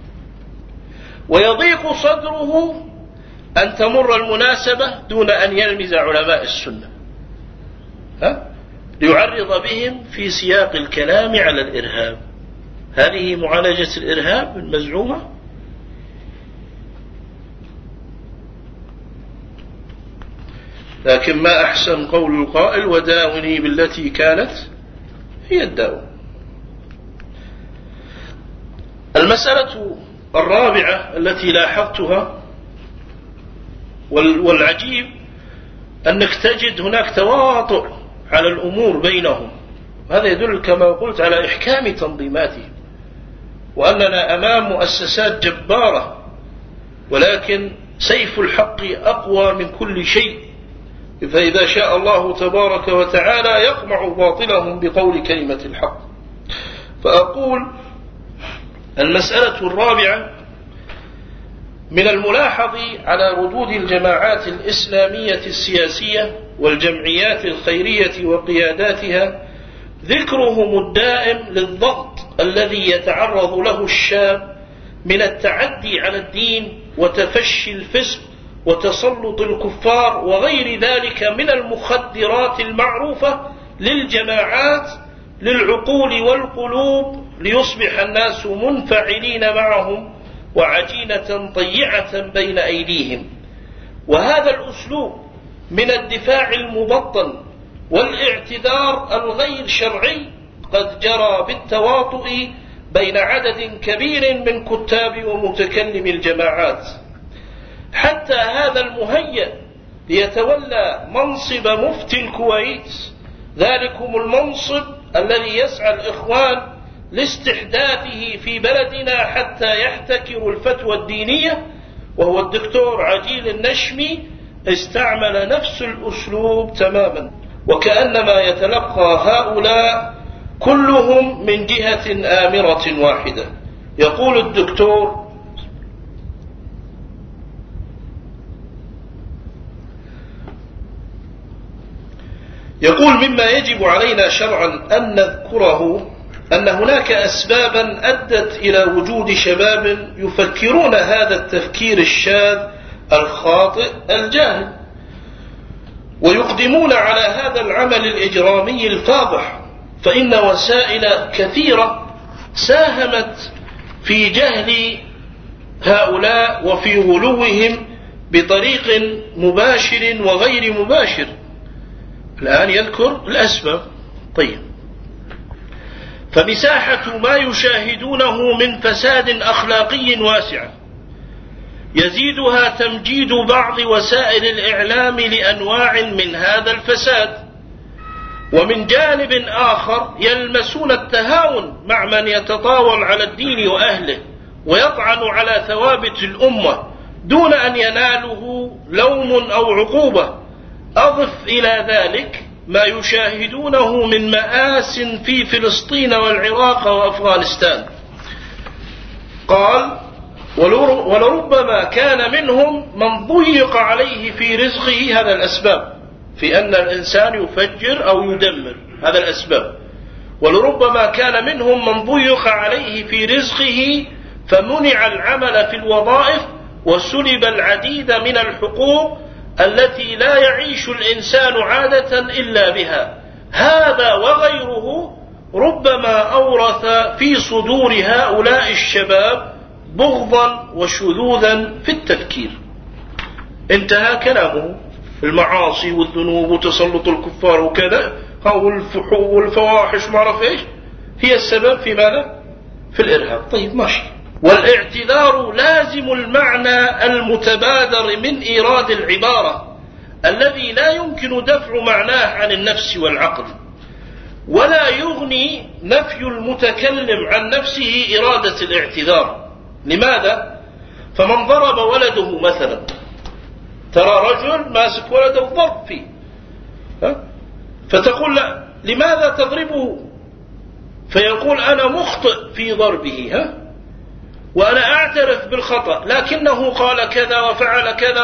ويضيق صدره أن تمر المناسبة دون أن يلمز علماء السنة. ها؟ ليعرض بهم في سياق الكلام على الإرهاب. هذه معالجة الإرهاب المزعومة؟ لكن ما أحسن قول القائل وداوني بالتي كانت هي الداء المسألة الرابعة التي لاحظتها والعجيب أنك تجد هناك تواطؤ على الأمور بينهم. هذا يدل كما قلت على إحكام تنظيماتهم وأننا أمام مؤسسات جبارة ولكن سيف الحق أقوى من كل شيء. فإذا شاء الله تبارك وتعالى يقمع باطلهم بقول كلمة الحق. فأقول المسألة الرابعة من الملاحظ على ردود الجماعات الإسلامية السياسية والجمعيات الخيرية وقياداتها ذكرهم الدائم للضغط الذي يتعرض له الشاب من التعدي على الدين وتفشي الفسق وتسلط الكفار وغير ذلك من المخدرات المعروفة للجماعات للعقول والقلوب ليصبح الناس منفعلين معهم وعجينة طيعة بين أيديهم. وهذا الأسلوب من الدفاع المبطن والاعتذار الغير شرعي قد جرى بالتواطؤ بين عدد كبير من كتاب ومتكلم الجماعات. حتى هذا المهيأ ليتولى منصب مفتي الكويت. ذلكم المنصب الذي يسعى الإخوان لاستحداثه في بلدنا حتى يحتكر الفتوى الدينية وهو الدكتور عجيل النشمي. استعمل نفس الأسلوب تماما. وكأنما يتلقى هؤلاء كلهم من جهة آمرة واحدة. يقول الدكتور يقول مما يجب علينا شرعا أن نذكره أن هناك أسبابا أدت إلى وجود شباب يفكرون هذا التفكير الشاذ الخاطئ الجاهل ويقدمون على هذا العمل الإجرامي الفاضح. فإن وسائل كثيرة ساهمت في جهل هؤلاء وفي غلوهم بطريق مباشر وغير مباشر. الآن يذكر الأسباب. طيب. فمساحة ما يشاهدونه من فساد أخلاقي واسع. يزيدها تمجيد بعض وسائل الإعلام لأنواع من هذا الفساد. ومن جانب آخر يلمسون التهاون مع من يتطاول على الدين وأهله ويطعن على ثوابت الأمة دون أن يناله لوم أو عقوبة. أضف إلى ذلك ما يشاهدونه من مآس في فلسطين والعراق وأفغانستان. قال ولربما كان منهم من ضيق عليه في رزقه هذا الأسباب في أن الإنسان يفجر أو يدمر هذا الأسباب. ولربما كان منهم من ضيق عليه في رزقه فمنع العمل في الوظائف وسلب العديد من الحقوق التي لا يعيش الإنسان عادة إلا بها. هذا وغيره ربما أورث في صدور هؤلاء الشباب بغضا وشذوذا في التفكير. انتهى كلامه. المعاصي والذنوب وتسلط الكفار وكذا. والفواحش ما إيش. هي السبب في ماذا؟ في الإرهاب. طيب ماشي. والاعتذار لازم المعنى المتبادر من إيراد العبارة الذي لا يمكن دفع معناه عن النفس والعقل ولا يغني نفي المتكلم عن نفسه إرادة الاعتذار. لماذا؟ فمن ضرب ولده مثلا ترى رجل ماسك ولده ضرب فيه؟ فتقول لا لماذا تضربه؟ فيقول أنا مخطئ في ضربه. ها؟ وأنا أعترف بالخطأ لكنه قال كذا وفعل كذا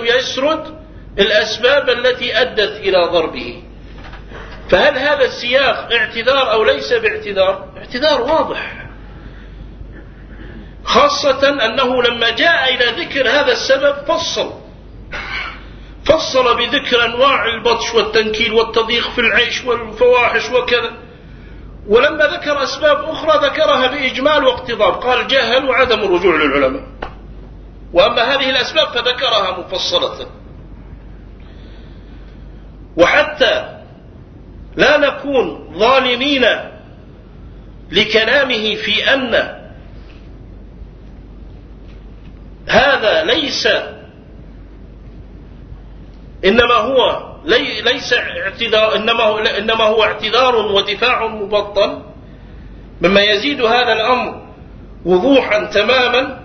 ويسرد الأسباب التي أدت إلى ضربه. فهل هذا السياق اعتذار أو ليس باعتذار؟ اعتذار واضح. خاصة أنه لما جاء إلى ذكر هذا السبب فصل. فصل بذكر أنواع البطش والتنكيل والتضييق في العيش والفواحش وكذا. ولما ذكر أسباب أخرى ذكرها بإجمال واقتضاب. قال جهل وعدم الرجوع للعلماء. وأما هذه الأسباب فذكرها مفصلة. وحتى لا نكون ظالمين لكلامه في أن هذا ليس إنما هو ليس اعتذار إنما هو, إنما هو اعتذار ودفاع مبطن مما يزيد هذا الأمر وضوحا تماما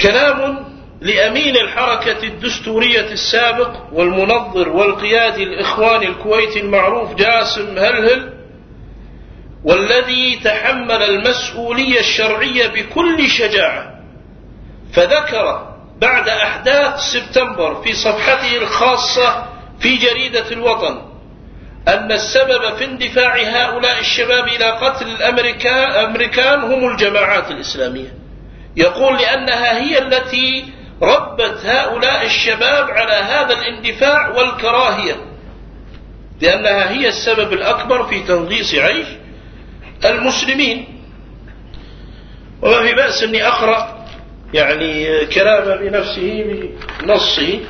كلام لأمين الحركة الدستورية السابق والمنظر والقيادي الإخوان الكويتي المعروف جاسم هلهل والذي تحمل المسؤولية الشرعية بكل شجاعة فذكر بعد أحداث سبتمبر في صفحته الخاصة في جريدة الوطن أن السبب في اندفاع هؤلاء الشباب إلى قتل الأمريكان هم الجماعات الإسلامية. يقول لأنها هي التي ربت هؤلاء الشباب على هذا الاندفاع والكراهية لأنها هي السبب الأكبر في تنغيص عيش المسلمين. وما في بأس أني أقرأ يعني كلام بنفسه بنصه.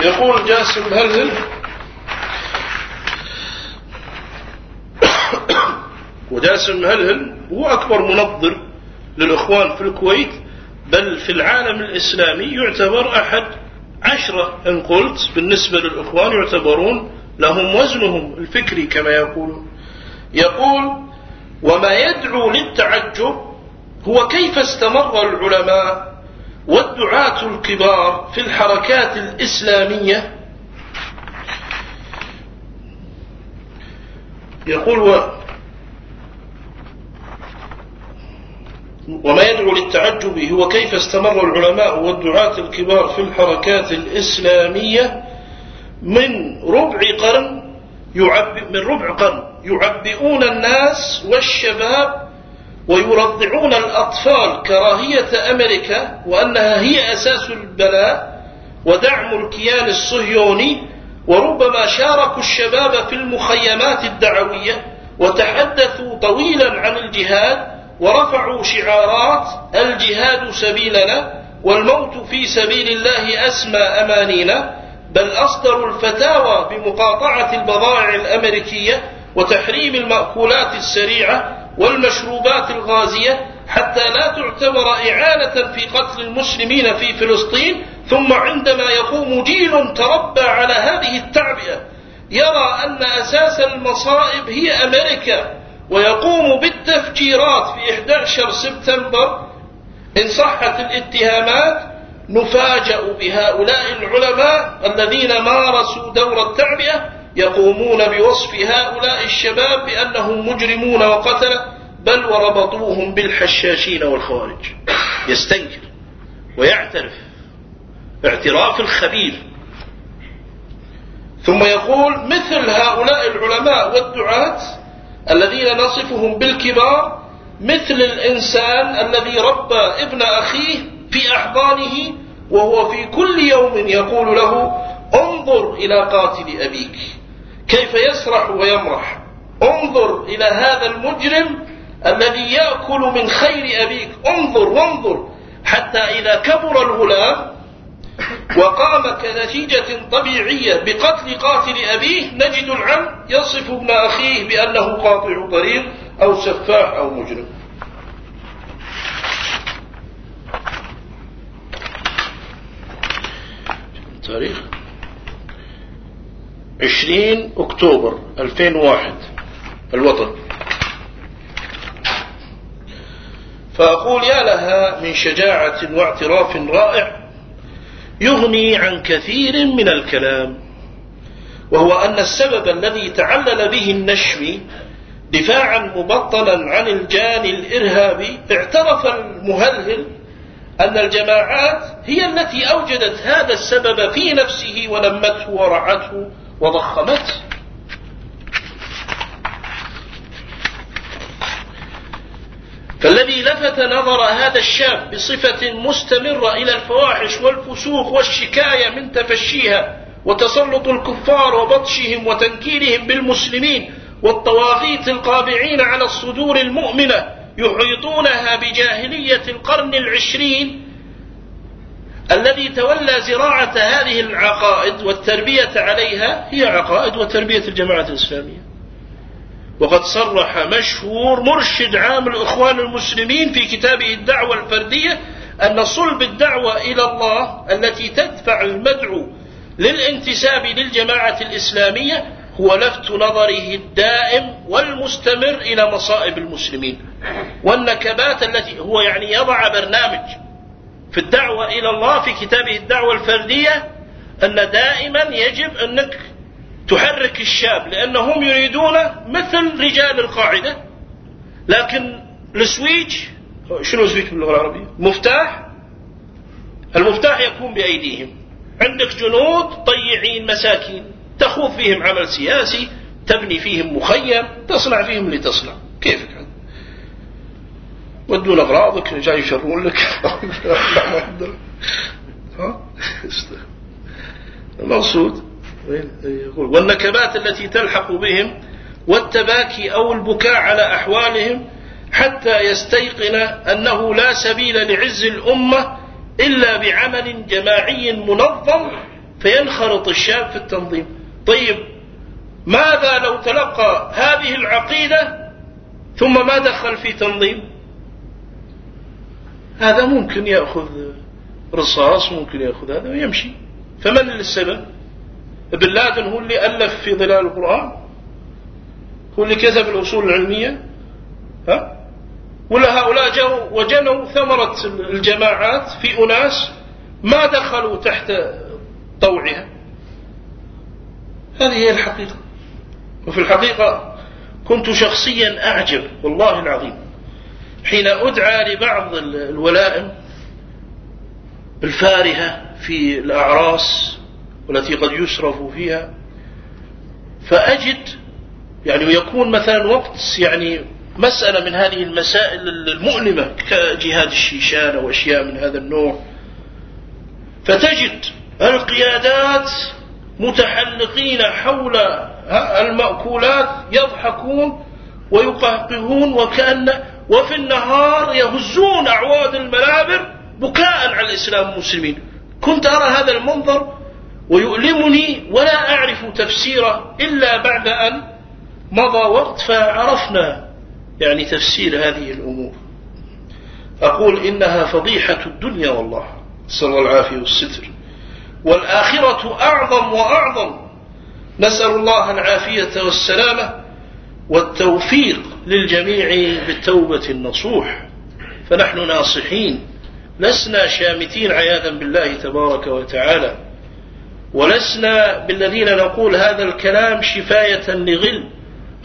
يقول جاسم هلهل وجاسم هلهل هو أكبر منظر للإخوان في الكويت بل في العالم الإسلامي يعتبر أحد عشرة إن قلت بالنسبة للإخوان يعتبرون لهم وزنهم الفكري كما يقولون. يقول وما يدعو للتعجب هو كيف استمر العلماء والدعاة الكبار في الحركات الإسلامية؟ يقول و وما يدعو للتعجب هو كيف استمر العلماء والدعاة الكبار في الحركات الإسلامية من ربع قرن يعب من ربع قرن. يعبئون الناس والشباب ويرضعون الأطفال كراهية أمريكا وأنها هي أساس البلاء ودعم الكيان الصهيوني وربما شاركوا الشباب في المخيمات الدعوية وتحدثوا طويلا عن الجهاد ورفعوا شعارات الجهاد سبيلنا والموت في سبيل الله أسمى أمانينا. بل أصدروا الفتاوى بمقاطعة البضائع الأمريكية وتحريم المأكولات السريعة والمشروبات الغازية حتى لا تعتبر إعانة في قتل المسلمين في فلسطين ثم عندما يقوم جيل تربى على هذه التعبئة يرى أن أساس المصائب هي أمريكا ويقوم بالتفجيرات في 11 سبتمبر. إن صحت الاتهامات نفاجأ بهؤلاء العلماء الذين مارسوا دور التعبئة يقومون بوصف هؤلاء الشباب بأنهم مجرمون وقتلة بل وربطوهم بالحشاشين والخوارج. يستنكر ويعترف اعتراف الخبير. ثم يقول مثل هؤلاء العلماء والدعاة الذين نصفهم بالكبار مثل الإنسان الذي ربى ابن أخيه في أحضانه وهو في كل يوم يقول له انظر إلى قاتل أبيك. كيف يسرح ويمرح. انظر إلى هذا المجرم الذي يأكل من خير أبيك. انظر وانظر. حتى إذا كبر الغلام وقام كنتيجة طبيعية بقتل قاتل أبيه نجد العم يصف ابن أخيه بأنه قاطع طريق أو سفاح أو مجرم. تاريخ عشرين أكتوبر 2001 الوطن. فأقول يا لها من شجاعة واعتراف رائع يغني عن كثير من الكلام وهو أن السبب الذي تعلل به النشم دفاعا مبطلا عن الجاني الإرهابي اعترف المهلهل أن الجماعات هي التي أوجدت هذا السبب في نفسه ونمته ورعته وضخمته. فالذي لفت نظر هذا الشاب بصفة مستمرة إلى الفواحش والفسوق والشكاية من تفشيها وتسلط الكفار وبطشهم وتنكيرهم بالمسلمين والطواغيت القابعين على الصدور المؤمنة يحيطونها بجاهلية القرن العشرين الذي تولى زراعة هذه العقائد والتربية عليها هي عقائد وتربية الجماعة الإسلامية. وقد صرح مشهور مرشد عام الإخوان المسلمين في كتابه الدعوة الفردية أن صلب الدعوة إلى الله التي تدفع المدعو للانتساب للجماعة الإسلامية هو لفت نظره الدائم والمستمر إلى مصائب المسلمين. والنكبات التي هو يعني يضع برنامج في الدعوة إلى الله في كتابه الدعوة الفردية أن دائما يجب أنك تحرك الشاب لأنهم يريدون مثل رجال القاعدة. لكن السويج شنو سويج باللغة العربية؟ مفتاح. المفتاح يكون بأيديهم. عندك جنود طيعين مساكين. تخوض فيهم عمل سياسي تبني فيهم مخيم تصنع فيهم اللي تصنع. كيفك ودون أغراضك جاي يشرون لك. المقصود والنكبات التي تلحق بهم والتباكي أو البكاء على أحوالهم حتى يستيقن أنه لا سبيل لعز الأمة إلا بعمل جماعي منظم فينخرط الشاب في التنظيم. طيب ماذا لو تلقى هذه العقيدة ثم ما دخل في تنظيم؟ هذا ممكن يأخذ رصاص ممكن يأخذ هذا ويمشي. فمن السبب؟ ابن لادن هو اللي ألف في ظلال القرآن هو اللي كتب الأصول العلمية ها؟ ولا هؤلاء جاءوا وجنوا ثمرة الجماعات في أناس ما دخلوا تحت طوعها. هذه هي الحقيقة. وفي الحقيقة كنت شخصيا أعجب والله العظيم. حين أدعى لبعض الولائم الفارهة في الأعراس والتي قد يسرف فيها فأجد يعني ويكون مثلا وقت يعني مسألة من هذه المسائل المؤلمة كجهاد الشيشان أو أشياء من هذا النوع. فتجد القيادات متحلقين حول المأكولات يضحكون ويقهقهون وكأن وفي النهار يهزون أعواد المنابر بكاء على الإسلام المسلمين. كنت أرى هذا المنظر ويؤلمني ولا أعرف تفسيره إلا بعد أن مضى وقت فعرفنا يعني تفسير هذه الأمور. أقول إنها فضيحة الدنيا والله. صلى الله العافية والستر والآخرة أعظم وأعظم. نسأل الله العافية والسلامة والتوفيق للجميع بالتوبة النصوح. فنحن ناصحين. لسنا شامتين عياذا بالله تبارك وتعالى. ولسنا بالذين نقول هذا الكلام شفاية لغل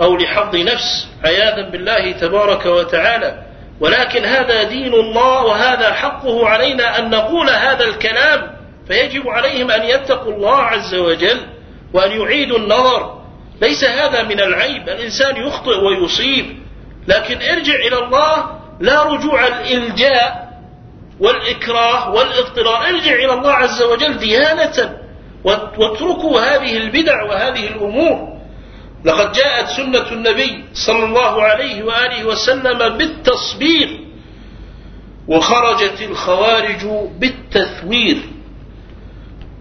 أو لحظ نفس عياذا بالله تبارك وتعالى. ولكن هذا دين الله وهذا حقه علينا أن نقول هذا الكلام فيجب عليهم أن يتقوا الله عز وجل وأن يعيدوا النظر. ليس هذا من العيب. الإنسان يخطئ ويصيب. لكن ارجع إلى الله. لا رجوع الإلجاء والإكراه والإضطرار. ارجع إلى الله عز وجل ديانة واتركوا هذه البدع وهذه الأمور. لقد جاءت سنة النبي صلى الله عليه وآله وسلم بالتصبير وخرجت الخوارج بالتثوير.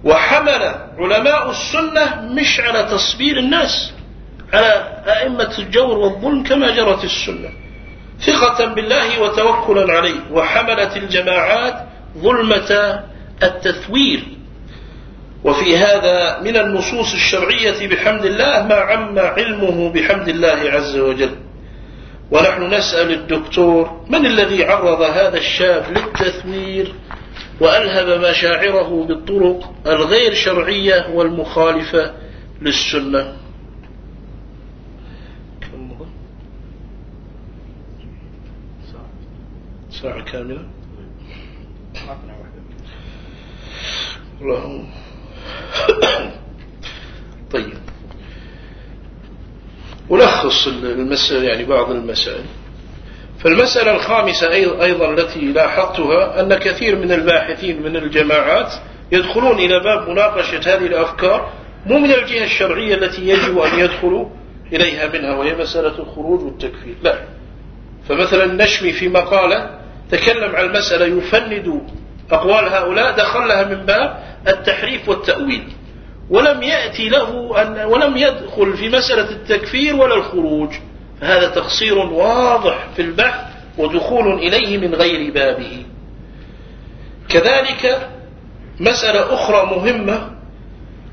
وحمل علماء السنة مش على تصبير الناس على أئمة الجور والظلم كما جرت السنة. ثقة بالله وتوكلا عليه وحملت الجماعات ظلمة التثوير. وفي هذا من النصوص الشرعية بحمد الله ما عم علمه بحمد الله عز وجل. ونحن نسأل الدكتور من الذي عرض هذا الشاب للتثوير؟ وألهب مشاعره بالطرق الغير شرعية والمخالفة للسنة. ساعة كاملة. اللهم. طيب. ألخص المسألة يعني بعض المسائل. فالمسألة الخامسة أيضا التي لاحظتها أن كثير من الباحثين من الجماعات يدخلون إلى باب مناقشة هذه الأفكار مو من الجهة الشرعية التي يجب أن يدخلوا إليها منها وهي مسألة الخروج والتكفير. لا. فمثلا النشمي في مقالة تكلم عن المسألة يفند أقوال هؤلاء دخلها من باب التحريف والتأويل. ولم يأتي له أن ولم يدخل في مسألة التكفير ولا الخروج. فهذا تقصير واضح في البحث ودخول إليه من غير بابه. كذلك مسألة أخرى مهمة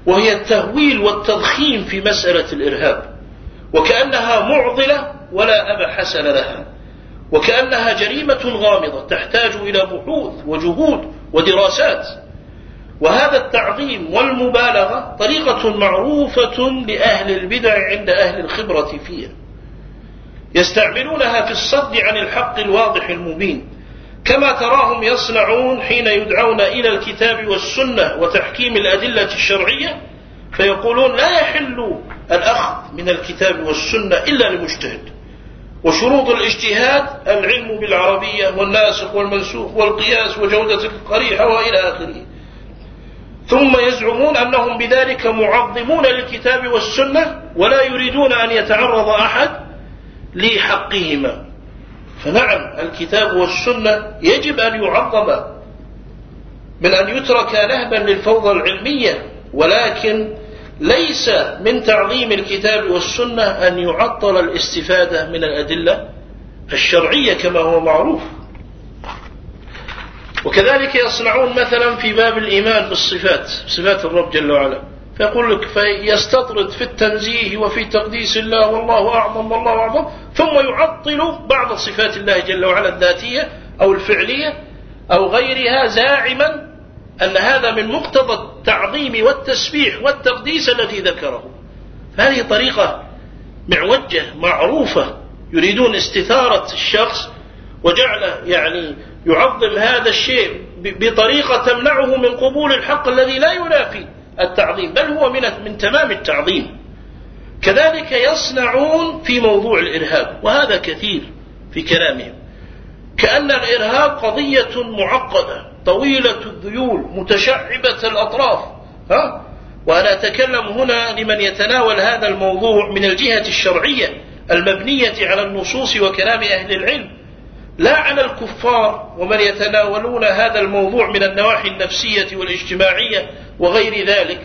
وهي التهويل والتضخيم في مسألة الإرهاب. وكأنها معضلة ولا أب حسن لها. وكأنها جريمة غامضة تحتاج إلى بحوث وجهود ودراسات. وهذا التعظيم والمبالغة طريقة معروفة لأهل البدع عند أهل الخبرة فيها. يستعملونها في الصد عن الحق الواضح المبين. كما تراهم يصنعون حين يدعون إلى الكتاب والسنة وتحكيم الأدلة الشرعية فيقولون لا يحل الأخذ من الكتاب والسنة إلا لمجتهد. وشروط الاجتهاد العلم بالعربية والناسخ والمنسوخ والقياس وجودة القريحة وإلى آخره. ثم يزعمون أنهم بذلك معظمون للكتاب والسنة ولا يريدون أن يتعرض أحد لحقهما فنعم الكتاب والسنة يجب أن يعظم من أن يترك نهبا للفوضى العلمية ولكن ليس من تعظيم الكتاب والسنة أن يعطل الاستفادة من الأدلة الشرعية كما هو معروف. وكذلك يصنعون مثلا في باب الإيمان بالصفات صفات الرب جل وعلا. فيقول لك فيستطرد في التنزيه وفي تقديس الله والله أعظم والله أعظم ثم يعطل بعض صفات الله جل وعلا الذاتية أو الفعلية أو غيرها زاعما أن هذا من مقتضى التعظيم والتسبيح والتقديس الذي ذكره. هذه طريقة معوجة معروفة يريدون استثارة الشخص وجعل يعني يعظم هذا الشيء بطريقة تمنعه من قبول الحق الذي لا ينافي. التعظيم بل هو من من تمام التعظيم. كذلك يصنعون في موضوع الإرهاب وهذا كثير في كلامهم. كأن الإرهاب قضية معقدة طويلة الذيول متشعبة الأطراف. ها؟ وأنا أتكلم هنا لمن يتناول هذا الموضوع من الجهة الشرعية المبنية على النصوص وكلام أهل العلم. لا على الكفار ومن يتناولون هذا الموضوع من النواحي النفسية والاجتماعية وغير ذلك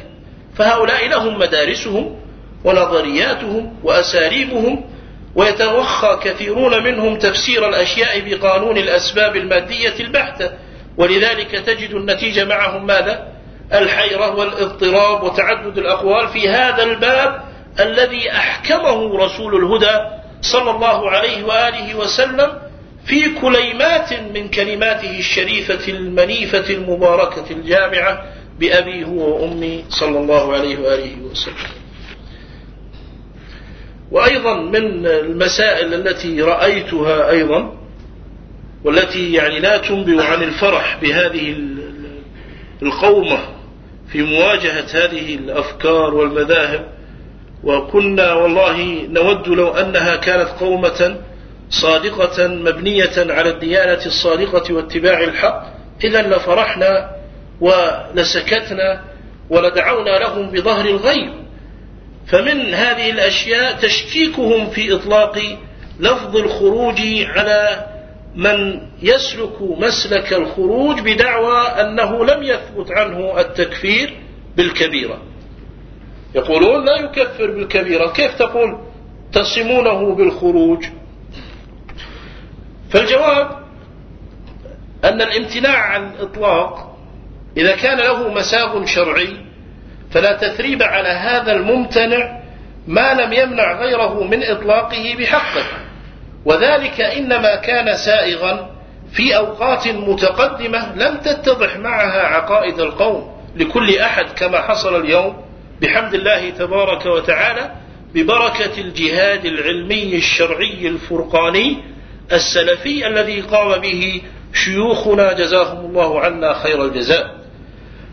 فهؤلاء لهم مدارسهم ونظرياتهم وأساليبهم ويتوخى كثيرون منهم تفسير الأشياء بقانون الأسباب المادية البحتة ولذلك تجد النتيجة معهم ماذا؟ الحيرة والاضطراب وتعدد الأقوال في هذا الباب الذي أحكمه رسول الهدى صلى الله عليه وآله وسلم في كليمات من كلماته الشريفة المنيفة المباركة الجامعة بأبي هو وأمي صلى الله عليه وآله وسلم. وأيضا من المسائل التي رأيتها أيضا والتي يعني لا تنبئ عن الفرح بهذه القومة في مواجهة هذه الأفكار والمذاهب وكنا والله نود لو أنها كانت قومة صادقة مبنية على الديانة الصادقة واتباع الحق. إذا لفرحنا ولسكتنا ولدعونا لهم بظهر الغيب. فمن هذه الأشياء تشكيكهم في إطلاق لفظ الخروج على من يسلك مسلك الخروج بدعوى أنه لم يثبت عنه التكفير بالكبيرة. يقولون لا يكفر بالكبيرة. كيف تقول تصمونه بالخروج؟ فالجواب أن الامتناع عن الإطلاق إذا كان له مساغ شرعي فلا تثريب على هذا الممتنع ما لم يمنع غيره من إطلاقه بحقه. وذلك إنما كان سائغا في أوقات متقدمة لم تتضح معها عقائد القوم لكل أحد كما حصل اليوم بحمد الله تبارك وتعالى ببركة الجهاد العلمي الشرعي الفرقاني السلفي الذي قام به شيوخنا جزاهم الله عنا خير الجزاء.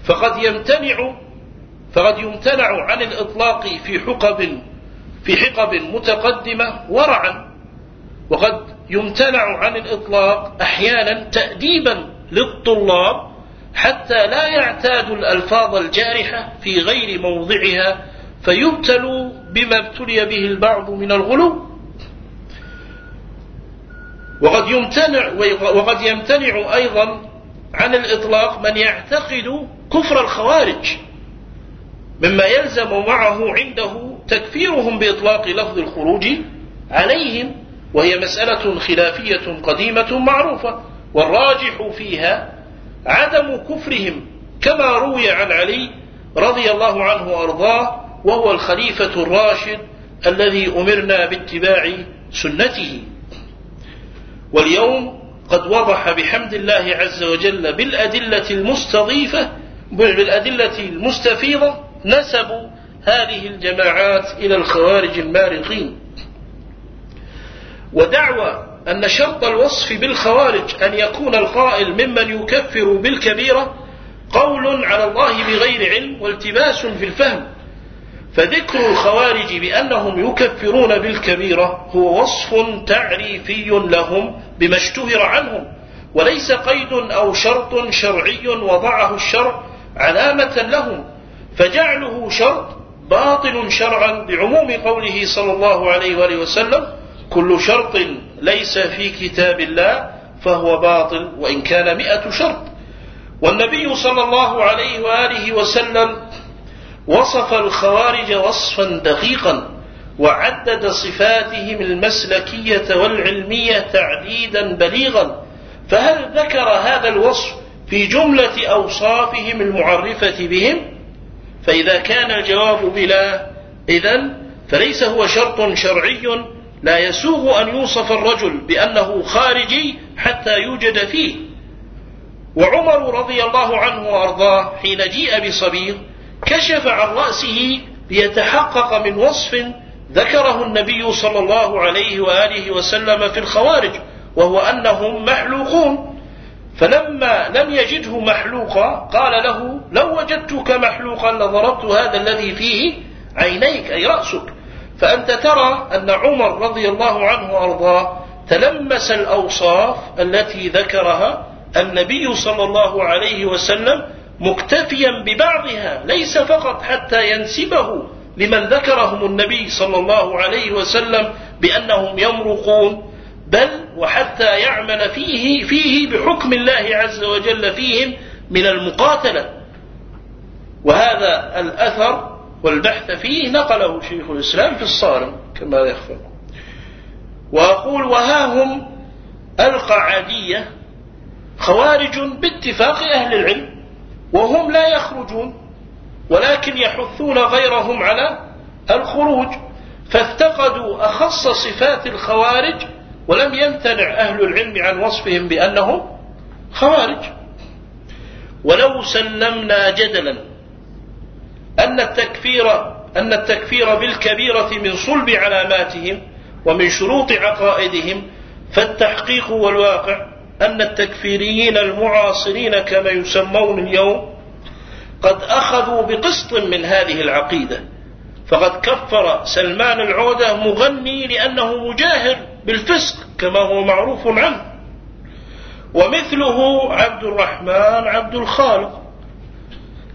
فقد يمتنع فقد يمتنع عن الإطلاق في حقب في حقب متقدمة ورعا وقد يمتنع عن الإطلاق أحيانا تأديبا للطلاب حتى لا يعتادوا الألفاظ الجارحة في غير موضعها فيبتلوا بما ابتلي به البعض من الغلو. وقد يمتنع وقد يمتنع أيضا عن الإطلاق من يعتقد كفر الخوارج مما يلزم معه عنده تكفيرهم بإطلاق لفظ الخروج عليهم وهي مسألة خلافية قديمة معروفة والراجح فيها عدم كفرهم كما روي عن علي رضي الله عنه وأرضاه وهو الخليفة الراشد الذي أمرنا باتباع سنته. واليوم قد وضح بحمد الله عز وجل بالأدلة المستضيفة بالأدلة المستفيضة نسب هذه الجماعات إلى الخوارج المارقين. ودعوى أن شرط الوصف بالخوارج أن يكون القائل ممن يكفر بالكبيرة قول على الله بغير علم والتباس في الفهم. فذكر الخوارج بأنهم يكفرون بالكبيرة هو وصف تعريفي لهم بما اشتهر عنهم وليس قيد أو شرط شرعي وضعه الشرع علامة لهم فجعله شرط باطل شرعا بعموم قوله صلى الله عليه وآله وسلم كل شرط ليس في كتاب الله فهو باطل وإن كان مئة شرط. والنبي صلى الله عليه وآله وسلم وصف الخوارج وصفا دقيقا وعدد صفاتهم المسلكية والعلمية تعديدا بليغا فهل ذكر هذا الوصف في جملة أوصافهم المعرفة بهم؟ فإذا كان الجواب بلا إذن فليس هو شرط شرعي لا يسوغ أن يوصف الرجل بأنه خارجي حتى يوجد فيه. وعمر رضي الله عنه وأرضاه حين جيء بصبيغ كشف عن رأسه ليتحقق من وصف ذكره النبي صلى الله عليه وآله وسلم في الخوارج وهو أنهم محلوقون. فلما لم يجده محلوقا قال له لو وجدتك محلوقا لضربت هذا الذي فيه عينيك أي رأسك. فأنت ترى أن عمر رضي الله عنه وأرضاه تلمس الأوصاف التي ذكرها النبي صلى الله عليه وسلم مكتفيا ببعضها ليس فقط حتى ينسبه لمن ذكرهم النبي صلى الله عليه وسلم بأنهم يمرقون بل وحتى يعمل فيه فيه بحكم الله عز وجل فيهم من المقاتلة. وهذا الأثر والبحث فيه نقله شيخ الإسلام في الصارم كما يخفى. وأقول وها هم القعدية خوارج باتفاق أهل العلم. وهم لا يخرجون ولكن يحثون غيرهم على الخروج. فافتقدوا أخص صفات الخوارج ولم يمتنع أهل العلم عن وصفهم بأنهم خوارج. ولو سلمنا جدلا أن التكفير أن التكفير بالكبيرة من صلب علاماتهم ومن شروط عقائدهم فالتحقيق والواقع أن التكفيريين المعاصرين كما يسمون اليوم قد أخذوا بقسط من هذه العقيدة فقد كفر سلمان العودة مغني لأنه مجاهر بالفسق كما هو معروف عنه. ومثله عبد الرحمن عبد الخالق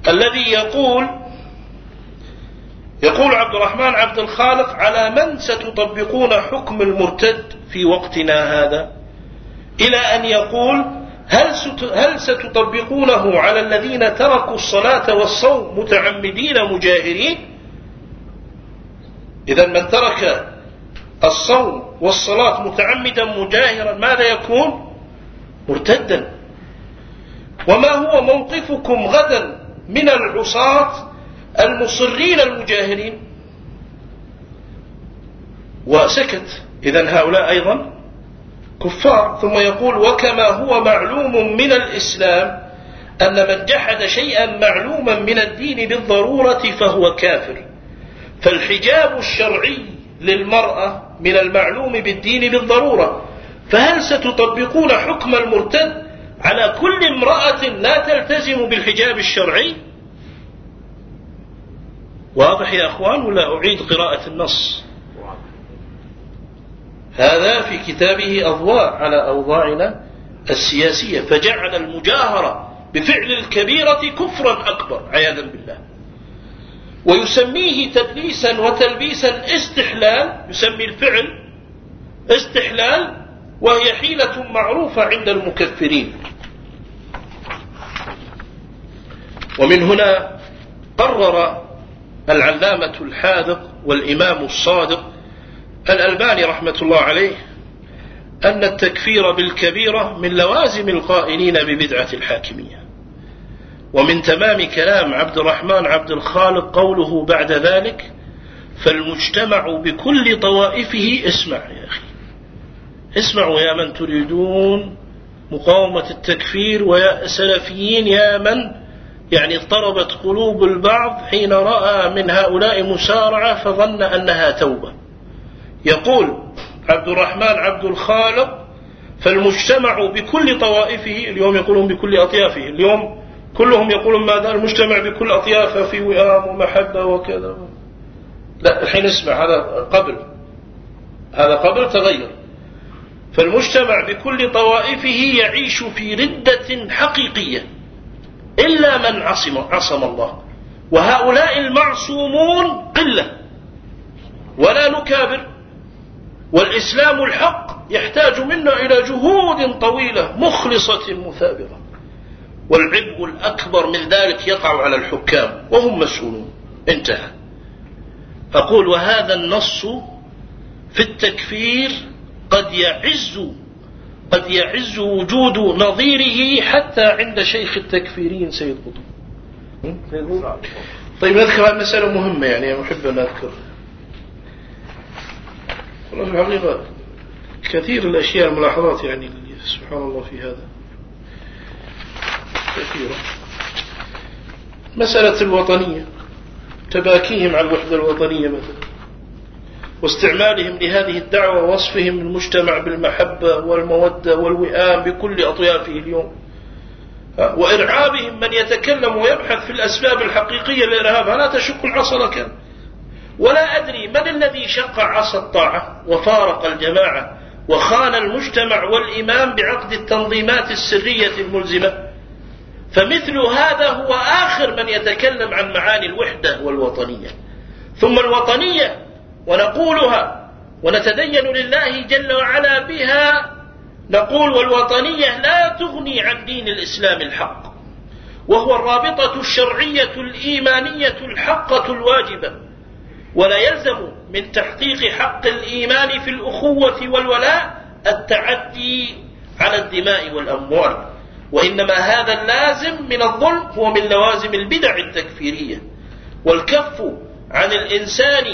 الذي يقول يقول عبد الرحمن عبد الخالق على من ستطبقون حكم المرتد في وقتنا هذا؟ إلى أن يقول هل هل ستطبقونه على الذين تركوا الصلاة والصوم متعمدين مجاهرين؟ إذا من ترك الصوم والصلاة متعمدا مجاهرا ماذا يكون؟ مرتدا. وما هو موقفكم غدا من العصاة المصرين المجاهرين؟ وسكت. إذا هؤلاء أيضا كفار ثم يقول وكما هو معلوم من الإسلام أن من جحد شيئا معلوما من الدين بالضرورة فهو كافر. فالحجاب الشرعي للمرأة من المعلوم بالدين بالضرورة فهل ستطبقون حكم المرتد على كل امرأة لا تلتزم بالحجاب الشرعي؟ واضح يا أخوان ولا أعيد قراءة النص؟ هذا في كتابه أضواء على أوضاعنا السياسية فجعل المجاهرة بفعل الكبيرة كفرا أكبر عياذا بالله. ويسميه تدليسا وتلبيسا استحلال يسمي الفعل استحلال وهي حيلة معروفة عند المكفرين. ومن هنا قرر العلامة الحاذق والإمام الصادق الألباني رحمة الله عليه أن التكفير بالكبيرة من لوازم القائلين ببدعة الحاكمية. ومن تمام كلام عبد الرحمن عبد الخالق قوله بعد ذلك فالمجتمع بكل طوائفه اسمع يا أخي. اسمعوا يا من تريدون مقاومة التكفير ويا سلفيين يا من؟ يعني اضطربت قلوب البعض حين رأى من هؤلاء مسارعة فظن أنها توبة. يقول عبد الرحمن عبد الخالق فالمجتمع بكل طوائفه اليوم يقولون بكل أطيافه اليوم كلهم يقولون ماذا؟ المجتمع بكل أطيافه في وئام ومحبة وكذا. لا الحين اسمع هذا قبل. هذا قبل تغير. فالمجتمع بكل طوائفه يعيش في ردة حقيقية. إلا من عصم, عصم الله. وهؤلاء المعصومون قلة. ولا نكابر. والإسلام الحق يحتاج منا إلى جهود طويلة مخلصة مثابرة. والعبء الأكبر من ذلك يقع على الحكام وهم مسؤولون. انتهى. أقول وهذا النص في التكفير قد يعز قد يعز وجود نظيره حتى عند شيخ التكفيرين سيد قطب. طيب نذكر مسألة مهمة يعني أحب أن أذكر. والله في الحقيقة كثير الأشياء الملاحظات يعني سبحان الله في هذا. كثيرة. مسألة الوطنية تباكيهم على الوحدة الوطنية مثلا واستعمالهم لهذه الدعوة ووصفهم المجتمع بالمحبة والمودة والوئام بكل أطيافه اليوم. وإرعابهم من يتكلم ويبحث في الأسباب الحقيقية للإرهاب لا تشك العصا كان ولا أدري من الذي شق عصا الطاعة وفارق الجماعة وخان المجتمع والإمام بعقد التنظيمات السرية الملزمة. فمثل هذا هو آخر من يتكلم عن معاني الوحدة والوطنية. ثم الوطنية ونقولها ونتدين لله جل وعلا بها نقول والوطنية لا تغني عن دين الإسلام الحق وهو الرابطة الشرعية الإيمانية الحقة الواجبة. ولا يلزم من تحقيق حق الإيمان في الأخوة والولاء التعدي على الدماء والأموال. وإنما هذا اللازم من الظلم هو من لوازم البدع التكفيرية. والكف عن الإنسان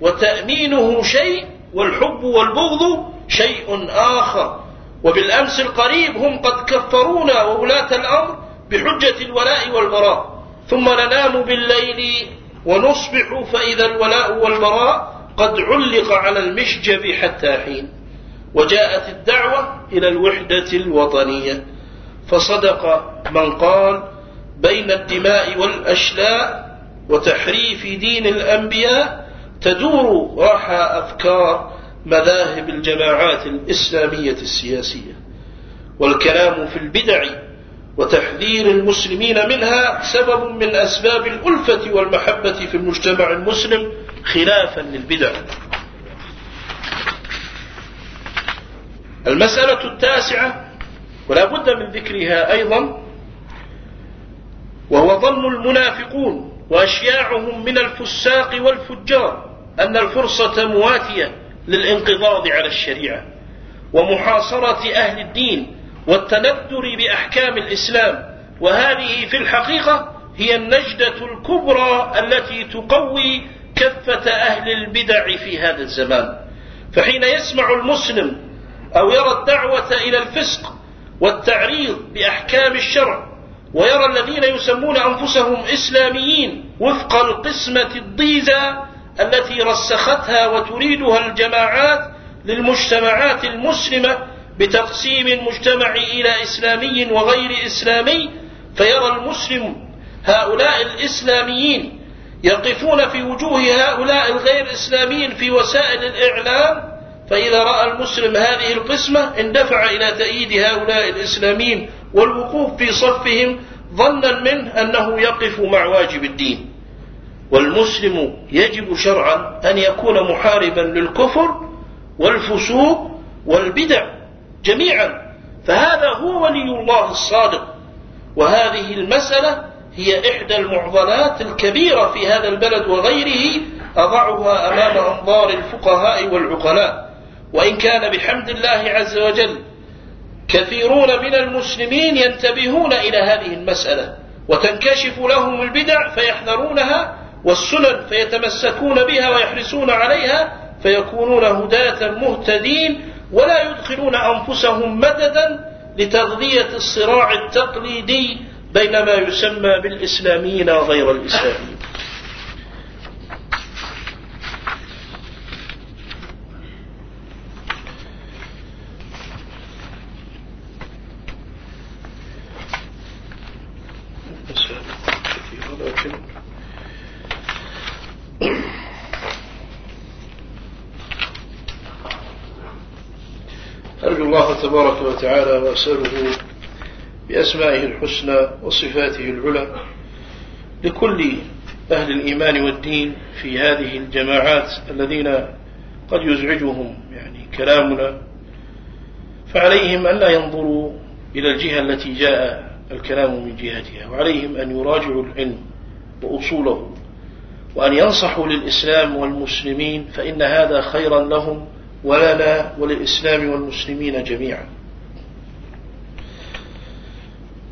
وتأمينه شيء والحب والبغض شيء آخر. وبالأمس القريب هم قد كفرونا وولاة الأمر بحجة الولاء والبراء. ثم ننام بالليل ونصبح فإذا الولاء والبراء قد علق على المشجب حتى حين. وجاءت الدعوة إلى الوحدة الوطنية. فصدق من قال بين الدماء والأشلاء وتحريف دين الأنبياء تدور راح أفكار مذاهب الجماعات الإسلامية السياسية. والكلام في البدع وتحذير المسلمين منها سبب من أسباب الألفة والمحبة في المجتمع المسلم خلافا للبدع. المسألة التاسعة ولا بد من ذكرها أيضا وهو ظن المنافقون وأشياعهم من الفساق والفجار أن الفرصة مواتية للانقضاض على الشريعة ومحاصرة أهل الدين والتندر بأحكام الإسلام وهذه في الحقيقة هي النجدة الكبرى التي تقوي كفة أهل البدع في هذا الزمان. فحين يسمع المسلم أو يرى الدعوة إلى الفسق والتعريض بأحكام الشرع ويرى الذين يسمون أنفسهم إسلاميين وفق القسمة الضيزة التي رسختها وتريدها الجماعات للمجتمعات المسلمة بتقسيم المجتمع إلى إسلامي وغير إسلامي فيرى المسلم هؤلاء الإسلاميين يقفون في وجوه هؤلاء الغير إسلاميين في وسائل الإعلام فإذا رأى المسلم هذه القسمة اندفع إلى تأييد هؤلاء الإسلاميين والوقوف في صفهم ظنا منه أنه يقف مع واجب الدين. والمسلم يجب شرعا أن يكون محاربا للكفر والفسوق والبدع. جميعا. فهذا هو ولي الله الصادق. وهذه المسألة هي إحدى المعضلات الكبيرة في هذا البلد وغيره أضعها أمام أنظار الفقهاء والعقلاء. وإن كان بحمد الله عز وجل كثيرون من المسلمين ينتبهون إلى هذه المسألة وتنكشف لهم البدع فيحذرونها والسنن فيتمسكون بها ويحرصون عليها فيكونون هداة مهتدين ولا يدخلون أنفسهم مددا لتغذية الصراع التقليدي بين ما يسمى بالإسلاميين وغير الإسلاميين أرجو الله تبارك وتعالى وأسأله بأسمائه الحسنى وصفاته العلى لكل أهل الإيمان والدين في هذه الجماعات الذين قد يزعجهم يعني كلامنا فعليهم أن لا ينظروا إلى الجهة التي جاء الكلام من جهتها وعليهم أن يراجعوا العلم وأصوله وأن ينصحوا للإسلام والمسلمين فإن هذا خيرا لهم ولنا وللإسلام والمسلمين جميعا.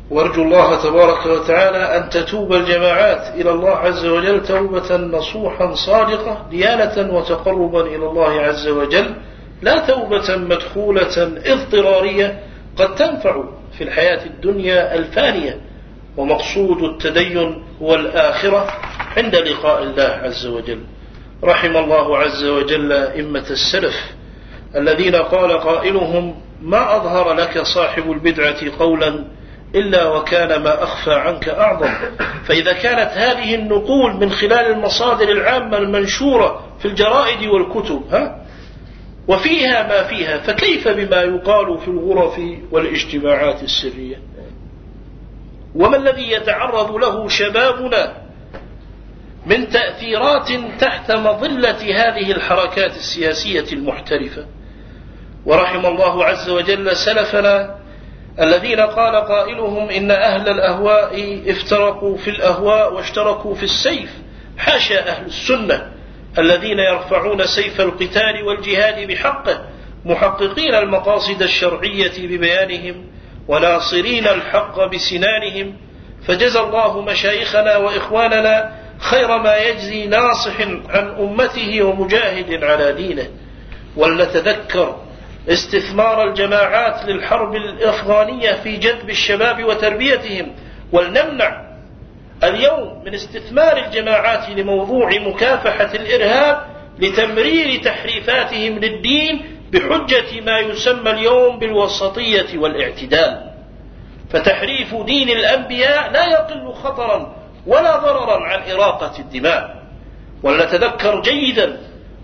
وأرجو الله تبارك وتعالى أن تتوب الجماعات إلى الله عز وجل توبة نصوحا صادقة ديانة وتقربا إلى الله عز وجل لا توبة مدخولة اضطرارية قد تنفع في الحياة الدنيا الفانية ومقصود التدين هو الآخرة عند لقاء الله عز وجل. رحم الله عز وجل إمة السلف. الذين قال قائلهم ما أظهر لك صاحب البدعة قولا إلا وكان ما أخفى عنك أعظم. فإذا كانت هذه النقول من خلال المصادر العامة المنشورة في الجرائد والكتب ها؟ وفيها ما فيها فكيف بما يقال في الغرف والاجتماعات السرية؟ وما الذي يتعرض له شبابنا من تأثيرات تحت مظلة هذه الحركات السياسية المحترفة؟ ورحم الله عز وجل سلفنا الذين قال قائلهم إن أهل الأهواء افترقوا في الأهواء واشتركوا في السيف. حاشا أهل السنة الذين يرفعون سيف القتال والجهاد بحقه محققين المقاصد الشرعية ببيانهم وناصرين الحق بسنانهم. فجزى الله مشايخنا وإخواننا خير ما يجزي ناصح عن أمته ومجاهد على دينه. ولنتذكر استثمار الجماعات للحرب الأفغانية في جذب الشباب وتربيتهم. ولنمنع اليوم من استثمار الجماعات لموضوع مكافحة الإرهاب لتمرير تحريفاتهم للدين بحجة ما يسمى اليوم بالوسطية والاعتدال. فتحريف دين الأنبياء لا يقل خطرا ولا ضررا عن إراقة الدماء. ولنتذكر جيدا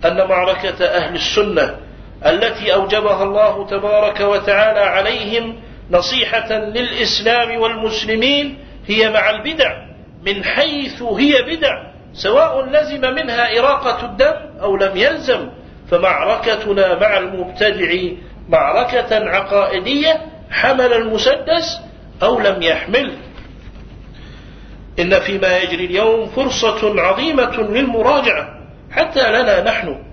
أن معركة أهل السنة التي أوجبها الله تبارك وتعالى عليهم نصيحة للإسلام والمسلمين هي مع البدع من حيث هي بدع سواء لزم منها إراقة الدم أو لم يلزم فمعركتنا مع المبتدع معركة عقائدية حمل المسدس أو لم يحمل. إن فيما يجري اليوم فرصة عظيمة للمراجعة حتى لنا نحن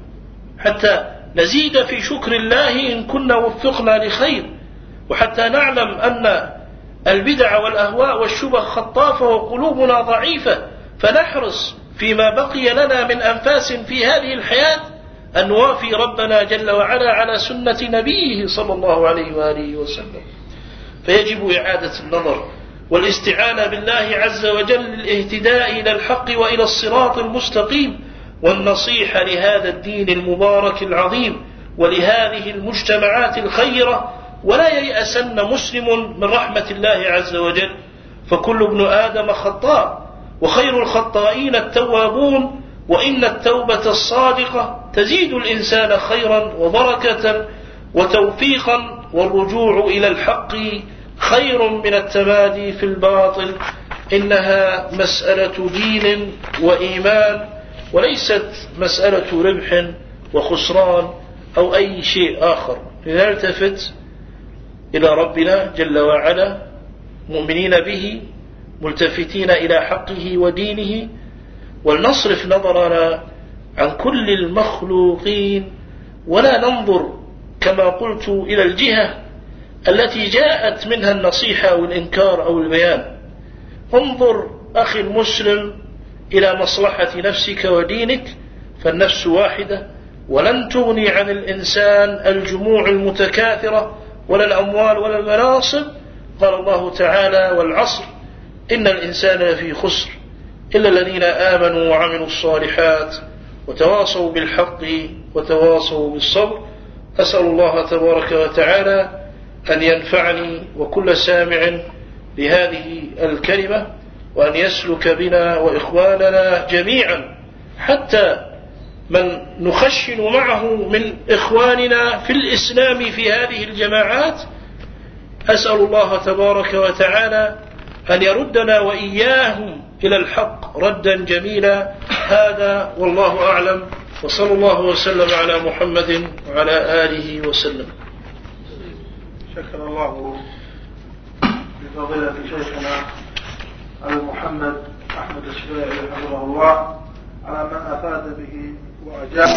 حتى نزيد في شكر الله إن كنا وفقنا لخير. وحتى نعلم أن البدع والأهواء والشبه خطافة وقلوبنا ضعيفة فنحرص فيما بقي لنا من أنفاس في هذه الحياة أن نوافي ربنا جل وعلا على سنة نبيه صلى الله عليه وآله وسلم. فيجب إعادة النظر والاستعانة بالله عز وجل للاهتداء إلى الحق وإلى الصراط المستقيم والنصيحة لهذا الدين المبارك العظيم ولهذه المجتمعات الخيرة ولا ييأسن مسلم من رحمة الله عز وجل. فكل ابن آدم خطاء وخير الخطائين التوابون وإن التوبة الصادقة تزيد الإنسان خيرا وبركة وتوفيقا والرجوع إلى الحق خير من التمادي في الباطل. إنها مسألة دين وإيمان. وليست مسألة ربح وخسران أو أي شيء آخر. لنلتفت إلى ربنا جل وعلا مؤمنين به ملتفتين إلى حقه ودينه ولنصرف نظرنا عن كل المخلوقين ولا ننظر كما قلت إلى الجهة التي جاءت منها النصيحة أو الإنكار أو البيان. انظر أخي المسلم إلى مصلحة نفسك ودينك فالنفس واحدة ولن تغني عن الإنسان الجموع المتكاثرة ولا الأموال ولا المناصب. قال الله تعالى والعصر إن الإنسان لفي خسر إلا الذين آمنوا وعملوا الصالحات وتواصوا بالحق وتواصوا بالصبر. أسأل الله تبارك وتعالى أن ينفعني وكل سامع لهذه الكلمة. وأن يسلك بنا وإخواننا جميعا حتى من نخشن معه من إخواننا في الإسلام في هذه الجماعات أسأل الله تبارك وتعالى أن يردنا وإياهم إلى الحق ردا جميلا. هذا والله أعلم وصلى الله وسلم على محمد وعلى آله وسلم. شكر الله لفضيلة شيخنا. أبو محمد أحمد الشبائي حفظه الله على ما أفاد به وأجاب.